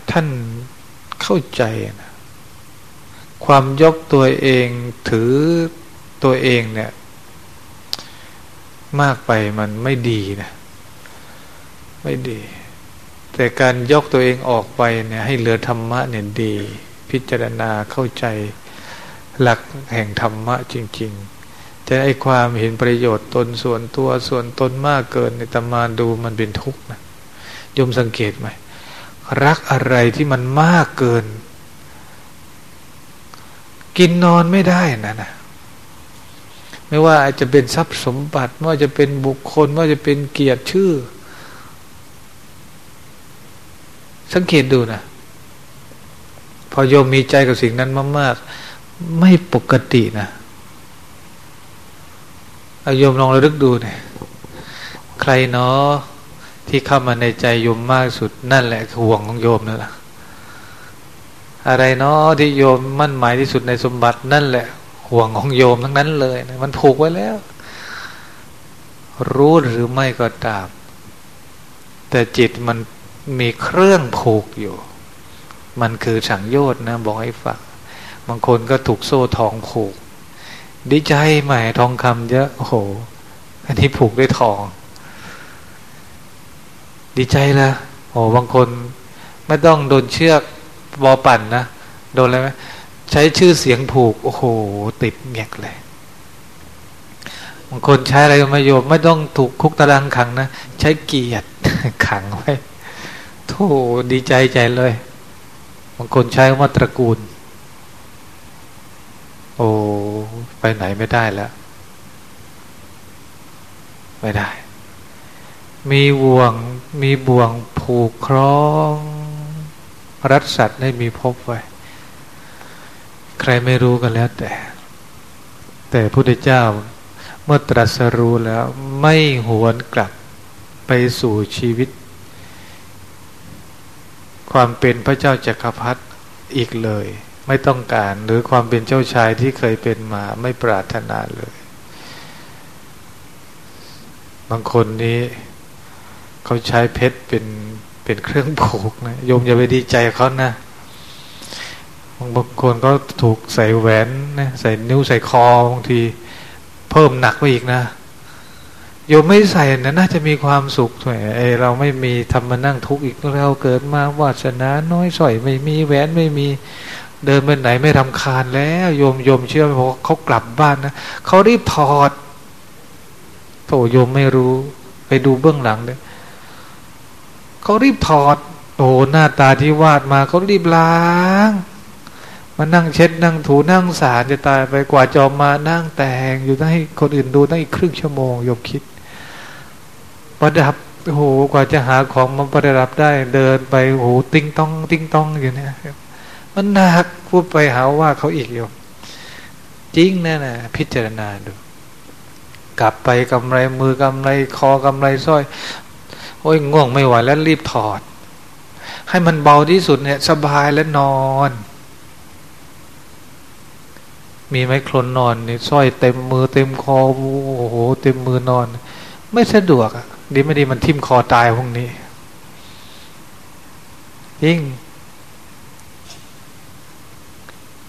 ท่านเข้าใจนะความยกตัวเองถือตัวเองเนี่ย มากไปมันไม่ดีนะ ไม่ดี แต่การยกตัวเองออกไปเนี่ยให้เหลือธรรมะเนี่ยดี พิจารณาเข้าใจหลักแห่งธรรมะจริง ๆ จะไอ้ความเห็นประโยชน์ตนส่วนตัวส่วนตนมากเกินในตมาดูมันเป็นทุกข์นะยมสังเกตไหมรักอะไรที่มันมากเกิน กินนอนไม่ได้นะนะ ไม่ว่าอาจจะเป็นทรัพย์สมบัติไม่ว่าจะเป็นบุคคลไม่ว่าจะเป็นเกียรติชื่อ สังเกตดูนะพอโยมมีใจกับสิ่งนั้นมากๆ ไม่ปกตินะเอาโยมลองระลึกดูเนี่ยใครเนาะที่เข้ามาในใจโยมมากสุดนั่นแหละห่วงของโยมนั่นแหละอะไรเนาะที่โยมมั่นหมายที่สุดในสมบัตินั่นแหละ ห่วงของโยมทั้งนั้นเลยนะมันผูกไว้แล้ว รู้หรือไม่ก็ตาม แต่จิตมันมีเครื่องผูกอยู่ มันคือสังโยชน์นะบอกให้ฟังบางคนก็ถูกโซ่ทองผูก ดีใจใหม่ทองคำเยอะโอ้โห อันนี้ผูกด้วยทอง ดีใจละโอ้บางคนไม่ต้องโดนเชือกบอปั่นนะ โดนอะไรไหม ใช้ชื่อเสียงผูก โอ้โห ติดเงียกเลยบางคนใช้อะไรมาโยมไม่ต้องถูกคุกตารางขังนะ ใช้เกียรติขังไว้โธ่ดีใจใจเลยบางคนใช้ว่าตระกูล โอ้ไปไหนไม่ได้แล้ว ไม่ได้ มีบ่วงมีบ่วงผูกคล้อง รัดสัตว์ให้มีพบไว้ ใครไม่รู้กันแล้วแต่ แต่พุทธเจ้าเมื่อตรัสรู้แล้วไม่หวนกลับไปสู่ชีวิต ความเป็นพระเจ้าจักรพรรดิอีกเลย ไม่ต้องการหรือความเป็นเจ้าชายที่เคยเป็นมาไม่ปรารถนาเลย บางคนนี้เขาใช้เพชรเป็นเป็นเครื่องผูกนะโยมอย่าไปดีใจเขานะ บางคนก็ถูกใส่แหวนนะใส่นิ้วใส่คอบางที เพิ่มหนักไปอีกนะโยมไม่ใส่นะน่าจะมีความสุขด้วยไอเราไม่มีทำมานั่งทุกข์อีกเราเกิดมาวาสนาน้อยสอยไม่มีแหวนไม่มีเดินไปไหนไม่รำคาญแล้วโยมโยมเชื่อไหมว่าเขากลับบ้านนะเขารีบถอดโถโยมไม่รู้ ไปดูเบื้องหลังเลยเขารีบถอดโอ้หน้าตาที่วาดมาเขารีบล้าง มานั่งเช็ดนั่งถูนั่งสารจะตายไปกว่าจอมมานั่งแต่งอยู่ให้คนอื่นดูตั้งอีกครึ่งชั่วโมงโยมคิด ประดับโอ้โหกว่าจะหาของมาประดับได้ เดินไปโอ้โหติ้งต้องติ้งต้องอยู่เนี่ยมันหนักพูดไปหาว่าเขาอีกอยู่จริงแน่นะพิจารณาดู กลับไปกำไรมือกำไรคอกำไรสร้อย โอ้ยง่วงไม่ไหวแล้วรีบถอด ให้มันเบาที่สุดเนี่ย สบายแล้วนอน มีไหมคลนนอนนี่สร้อยเต็มมือเต็มคอโอ้โหเต็มมือนอน ไม่สะดวกอะดีไม่ดีมันทิ่มคอตายพวกนี้ยิ่ง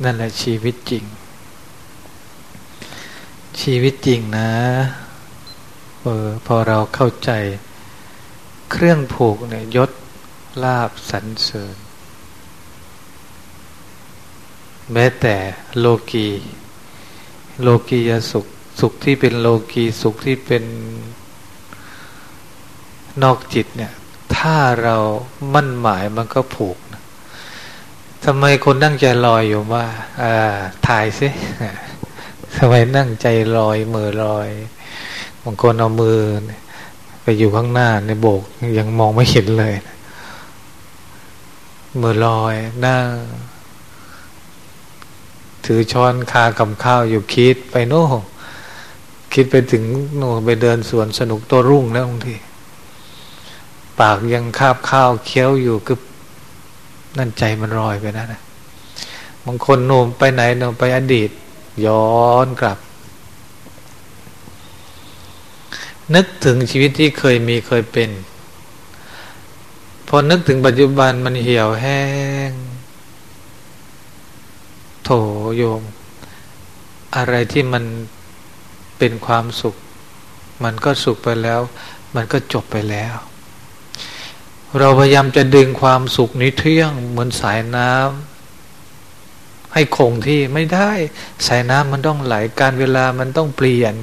นั่นแหละชีวิตจริง ชีวิตจริงนะเออพอเราเข้าใจ เครื่องผูกเนี่ยยศลาบสรรเสริญ แม้แต่โลกีโลกียสุข สุขที่เป็นโลกีสุขที่เป็นนอกจิตเนี่ย ถ้าเรามั่นหมายมันก็ผูกทำไมคนนั่งใจลอยอยู่ว่าอ่าถ่ายสิทำไมนั่งใจลอยมือลอยบางคนเอามือไปอยู่ข้างหน้าในโบกยังมองไม่เห็นเลย มือลอยนั่ง ถือช้อนคากับข้าวอยู่คิดไปโน่คิดไปถึงโน่ไปเดินสวนสนุกตัวรุ่งแล้วบางทีปากยังคาบข้าวเคี้ยวอยู่กึบนั่นใจมันลอยไปนะนะบางคนโน้มไปไหนโน้มไปอดีต ย้อนกลับ นึกถึงชีวิตที่เคยมีเคยเป็น พอนึกถึงปัจจุบันมันเหี่ยวแห้ง โถโยม อะไรที่มันเป็นความสุข มันก็สุขไปแล้ว มันก็จบไปแล้ว เราพยายามจะดึงความสุขนี้เที่ยงเหมือนสายน้ำให้คงที่ไม่ได้ สายน้ำมันต้องไหลการเวลามันต้องเปลี่ยน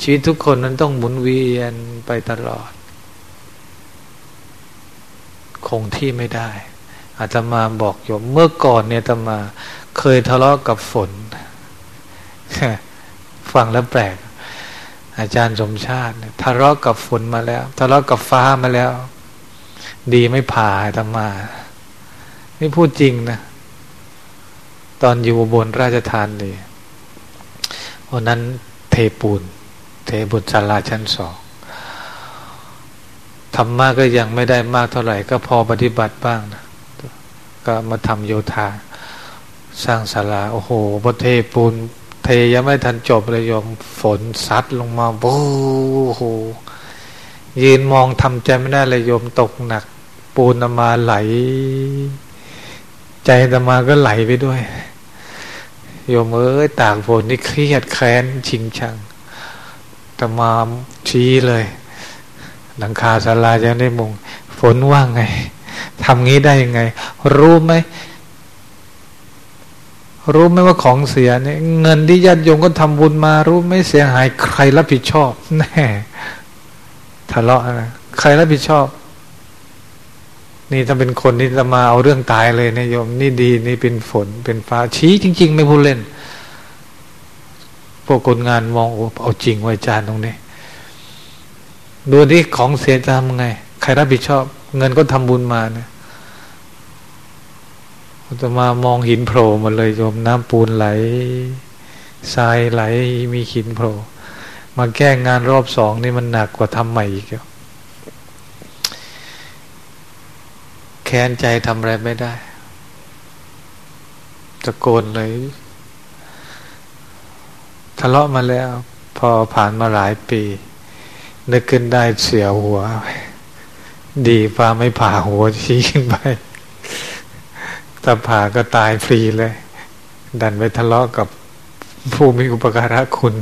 ชีวิตทุกคนมันต้องหมุนเวียนไปตลอด คงที่ไม่ได้อาตมาบอกโยมเมื่อก่อนเนี่ยอาตมา เคยทะเลาะกับฝน ฟังแล้วแปลก อาจารย์สมชาติทะเลาะกับฝนมาแล้ว ทะเลาะกับฟ้ามาแล้ว ดีไม่ผ่าธรรมา นี่พูดจริงนะตอนอยู่บนราชทานเลยวันนั้นเทปูน เทบุตรศาลาชั้นสองธรรมะก็ยังไม่ได้มากเท่าไหร่ ก็พอปฏิบัติบ้างนะก็มาทำโยธา สร้างศาลา โอ้โหพอเทปูน เทยังไม่ทันจบเลยยมฝนซัดลงมาโอ้โหยืนมองทำใจไม่ได้เลยโยมตกหนัก ปูนมาไหล ใจตมาก็ไหลไปด้วยโยมเอ้ยตากฝนนี่เครียดแค้นชิงชังตมาชี้เลย หลังคาศาลาจะได้มุง ฝนว่างไงทำงี้ได้ยังไง รู้ไหม รู้ไหมว่าของเสียเนี่ยเงินที่ญาติโยมก็ทำบุญมา รู้ไม่เสียหายใครรับผิดชอบ แน่ทะเลาะนะใครรับผิดชอบ นี่ถ้าเป็นคนนี่จะมาเอาเรื่องตายเลยนะโยม นี่ดีนี่เป็นฝนเป็นฟ้าชี้จริง ๆ ไม่พูดเล่น พวกคนงานมองโอ้เอาจริงไว้จานตรงนี้ดูที่ของเสียจะทำไง ใครรับผิดชอบ เงินก็ทำบุญมาเนี่ย จะมามองหินโผล่หมดเลยโยมน้ำปูนไหลทรายไหลมีหินโผล่มาแก้งานรอบสองนี่มันหนักกว่าทำใหม่อีกแล้วแค้นใจทำอะไรไม่ได้ตะโกนเลย ทะเลาะมาแล้ว พอผ่านมาหลายปี นึกขึ้นได้เสียหัว ดีฟ้าไม่ผ่าหัวชี้ขึ้นไป ถ้าผ่าก็ตายฟรีเลย ดันไปทะเลาะกับผู้มีอุปการะคุณ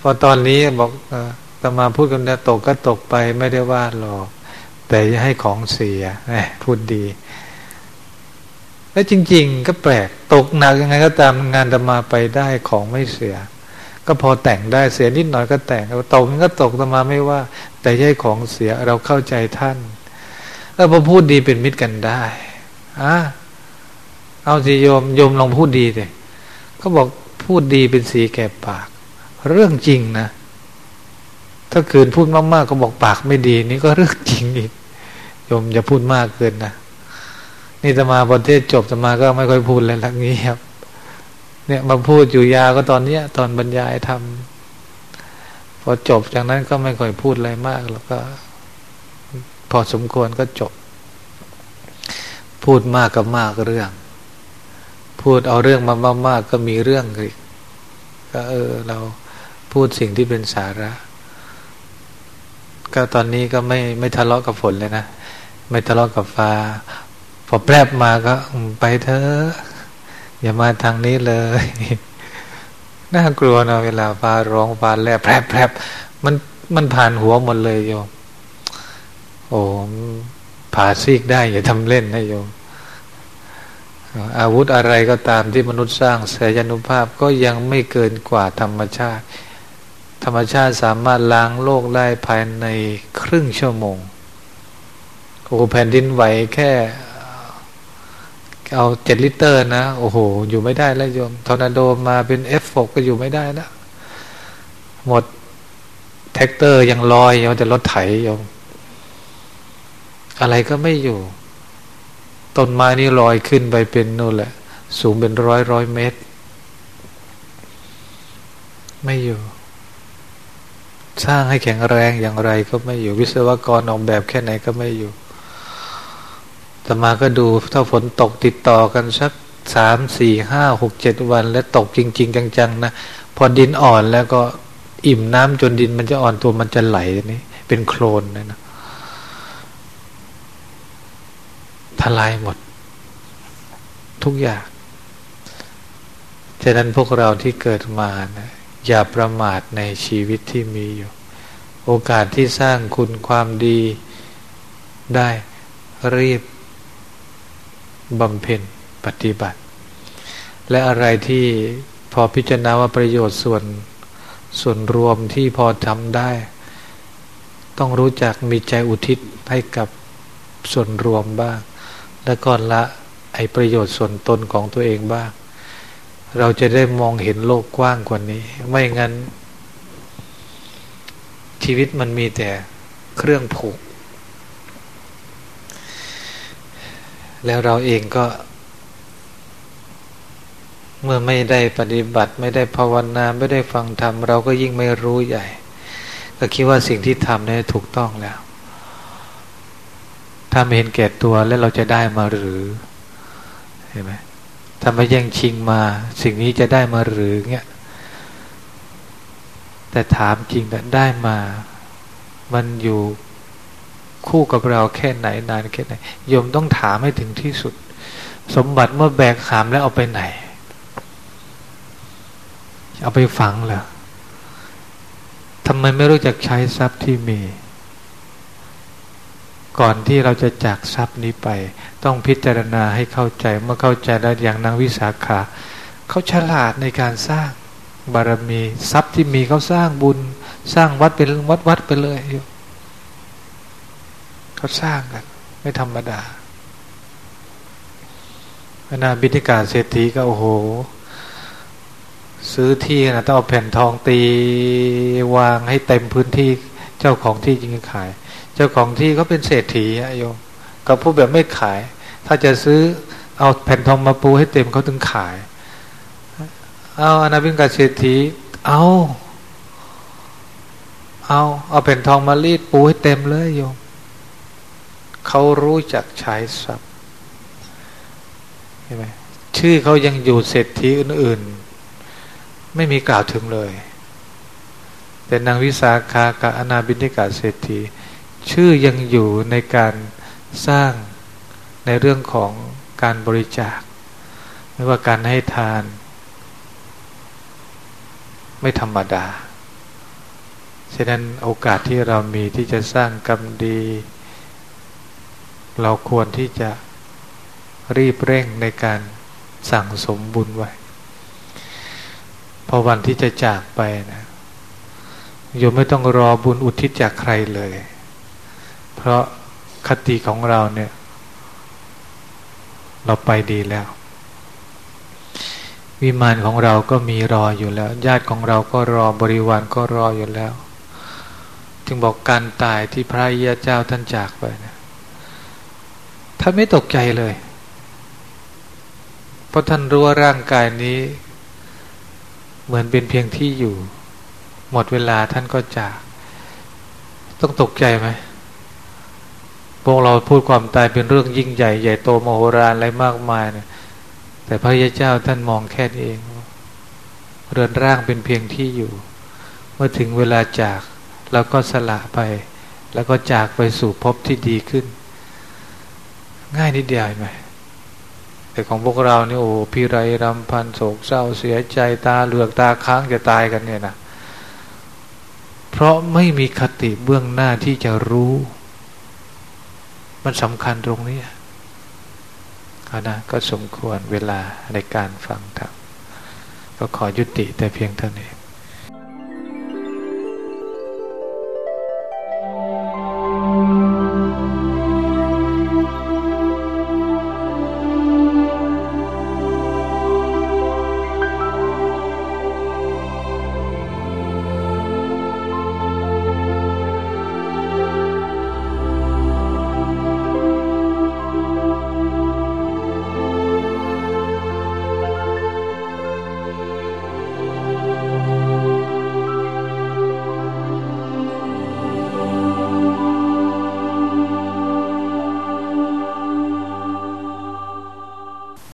พอตอนนี้บอกตมาพูดกันนะตกก็ตกไปไม่ได้ว่าหรอก แต่จะให้ของเสียพูดดี แล้วจริง ๆ ก็แปลก ตกหนักยังไงก็ตามงานตมาไปได้ของไม่เสีย ก็พอแต่งได้เสียนิดหน่อยก็แต่งตกก็ตกตมาไม่ว่า แต่ให้ของเสียเราเข้าใจท่าน แล้วพอพูดดีเป็นมิตรกันได้อะเอาสิโยมโยมลองพูดดีเลยเขาบอกพูดดีเป็นสีแก่ปาก เรื่องจริงนะ ถ้าคืนพูดมากๆก็บอกปากไม่ดี นี่ก็เรื่องจริงอีกโยมอย่าพูดมากเกินนะนี่จะมาประเทศจบจะมาก็ไม่ค่อยพูดเลยลักนี้ครับ เนี่ยมาพูดอยู่ยาก็ตอนเนี้ย ตอนบรรยายทำพอจบจากนั้นก็ไม่ค่อยพูดอะไรมากแล้วก็ พอสมควรก็จบ พูดมากกับมากเรื่อง พูดเอาเรื่องมามากๆก็มีเรื่องอีกก็เออเราพูดสิ่งที่เป็นสาระ ก็ตอนนี้ก็ไม่ไม่ทะเลาะกับฝนเลยนะ ไม่ทะเลาะกับฟ้า พอแปรบมาก็ไปเถอะอย่ามาทางนี้เลยน่ากลัวนะเวลาฟ้าร้องฟ้าแลบแพรบแพรบมันมันผ่านหัวหมดเลยโยม โอ้ผ่าซีกได้อย่าทำเล่นนะโยมอาวุธอะไรก็ตามที่มนุษย์สร้างแสนยานุภาพก็ยังไม่เกินกว่าธรรมชาติ ธรรมชาติสามารถล้างโลกได้ภายในครึ่งชั่วโมงโอ้แผ่นดินไหวแค่เอาเจ็ดริกเตอร์นะ โอ้โห อยู่ไม่ได้แล้วโยมทอร์นาโดมาเป็น F หกก็อยู่ไม่ได้นะหมดแทรกเตอร์ยังลอยยังจะรถไถโยม อะไรก็ไม่อยู่ ต้นไม้นี่ลอยขึ้นไปเป็นนู่นแหละ สูงเป็นร้อยร้อยเมตร ไม่อยู่ สร้างให้แข็งแรงอย่างไรก็ไม่อยู่ วิศวกรออกแบบแค่ไหนก็ไม่อยู่แต่มาก็ดูถ้าฝนตกติดต่อกันสักสามสี่ห้าหกเจ็ดวัน และตกจริง ๆ จังๆนะพอดินอ่อนแล้วก็อิ่มน้ำจนดินมันจะอ่อนตัวมันจะไหลนี่เป็นโคลนนะนะ ทลายหมด ทุกอย่างฉะนั้นพวกเราที่เกิดมานะอย่าประมาทในชีวิตที่มีอยู่ โอกาสที่สร้างคุณความดีได้รีบบำเพ็ญปฏิบัติ และอะไรที่พอพิจารณาว่าประโยชน์ส่วนส่วนรวมที่พอทำได้ ต้องรู้จักมีใจอุทิศให้กับส่วนรวมบ้าง แล้วก็ละไอประโยชน์ส่วนตนของตัวเองบ้าง เราจะได้มองเห็นโลกกว้างกว่านี้ ไม่งั้น ชีวิตมันมีแต่เครื่องผูก แล้วเราเองก็ เมื่อไม่ได้ปฏิบัติ ไม่ได้ภาวนา ไม่ได้ฟังธรรม เราก็ยิ่งไม่รู้ใหญ่ ก็คิดว่าสิ่งที่ทำนี่ถูกต้องแล้ว ถ้าไม่เห็นแก่ตัวแล้วเราจะได้มาหรือเห็นไหมถ้ามาแย่งชิงมา สิ่งนี้จะได้มาหรือเงี้ยแต่ถามจริงแต่ได้มา มันอยู่คู่กับเราแค่ไหนนานแค่ไหนโยมต้องถามให้ถึงที่สุด สมบัติเมื่อแบกหามแล้วเอาไปไหน เอาไปฝังเหรอทำไมไม่รู้จักใช้ทรัพย์ที่มี ก่อนที่เราจะจากทรัพย์นี้ไป ต้องพิจารณาให้เข้าใจเมื่อเข้าใจแล้วอย่างนางวิสาขา เขาฉลาดในการสร้างบารมีทรัพย์ที่มีเขาสร้างบุญ สร้างวัดเป็นวัดวัดไปเลยเขาสร้างกัน ไม่ธรรมดานาบิณิกาเศรษฐีก็โอ้โห ซื้อที่นะต้องเอาแผ่นทองตีวางให้เต็มพื้นที่เจ้าของที่จริงขาย จ้าของที่เขาเป็นเศรษฐีอะโยมกับผู้แบบไม่ขาย ถ้าจะซื้อเอาแผ่นทองมาปูให้เต็มเขาถึงขาย เอาอนาบินกาเศรษฐี เอาเอาเอาแผ่นทองมารีดปูให้เต็มเลยโยมเขารู้จักใช้ทรัพย์เห็นไหมชื่อเขายังอยู่เศรษฐีอื่น ๆ ไม่มีกล่าวถึงเลย แต่นางวิสาขากับอนาบินิกาเศรษฐี ชื่อยังอยู่ในการสร้างในเรื่องของการบริจาค ไม่ว่าการให้ทาน ไม่ธรรมดา ฉะนั้นโอกาสที่เรามีที่จะสร้างกรรมดี เราควรที่จะรีบเร่งในการสั่งสมบุญไว้ พอวันที่จะจากไปนะโยมไม่ต้องรอบุญอุทิศจากใครเลย เพราะคติของเราเนี่ย เราไปดีแล้ว วิมานของเราก็มีรออยู่แล้ว ญาติของเราก็รอบริวารก็รออยู่แล้ว จึงบอกการตายที่พระยาเจ้าท่านจากไปนะท่านไม่ตกใจเลย เพราะท่านรู้ว่าร่างกายนี้ เหมือนเป็นเพียงที่อยู่ หมดเวลาท่านก็จาก ต้องตกใจไหม พวกเราพูดความตายเป็นเรื่องยิ่งใหญ่ ใหญ่โตมโหฬารอะไรมากมายเนะแต่พระยาเจ้าท่านมองแค่นี้เอง เรือนร่างเป็นเพียงที่อยู่ เมื่อถึงเวลาจากเราก็สละไป แล้วก็จากไปสู่ภพที่ดีขึ้น ง่ายนิดเดียวไหมแต่ของพวกเรานี่โอ้พี่ไรรำพันโศกเศร้าเสียใจตาเหลือกตาค้างจะตายกันเนี่ยนะเพราะไม่มีคติเบื้องหน้าที่จะรู้ มันสำคัญตรงนี้นะก็สมควรเวลาในการฟังธรรมก็ขอยุติแต่เพียงเท่านี้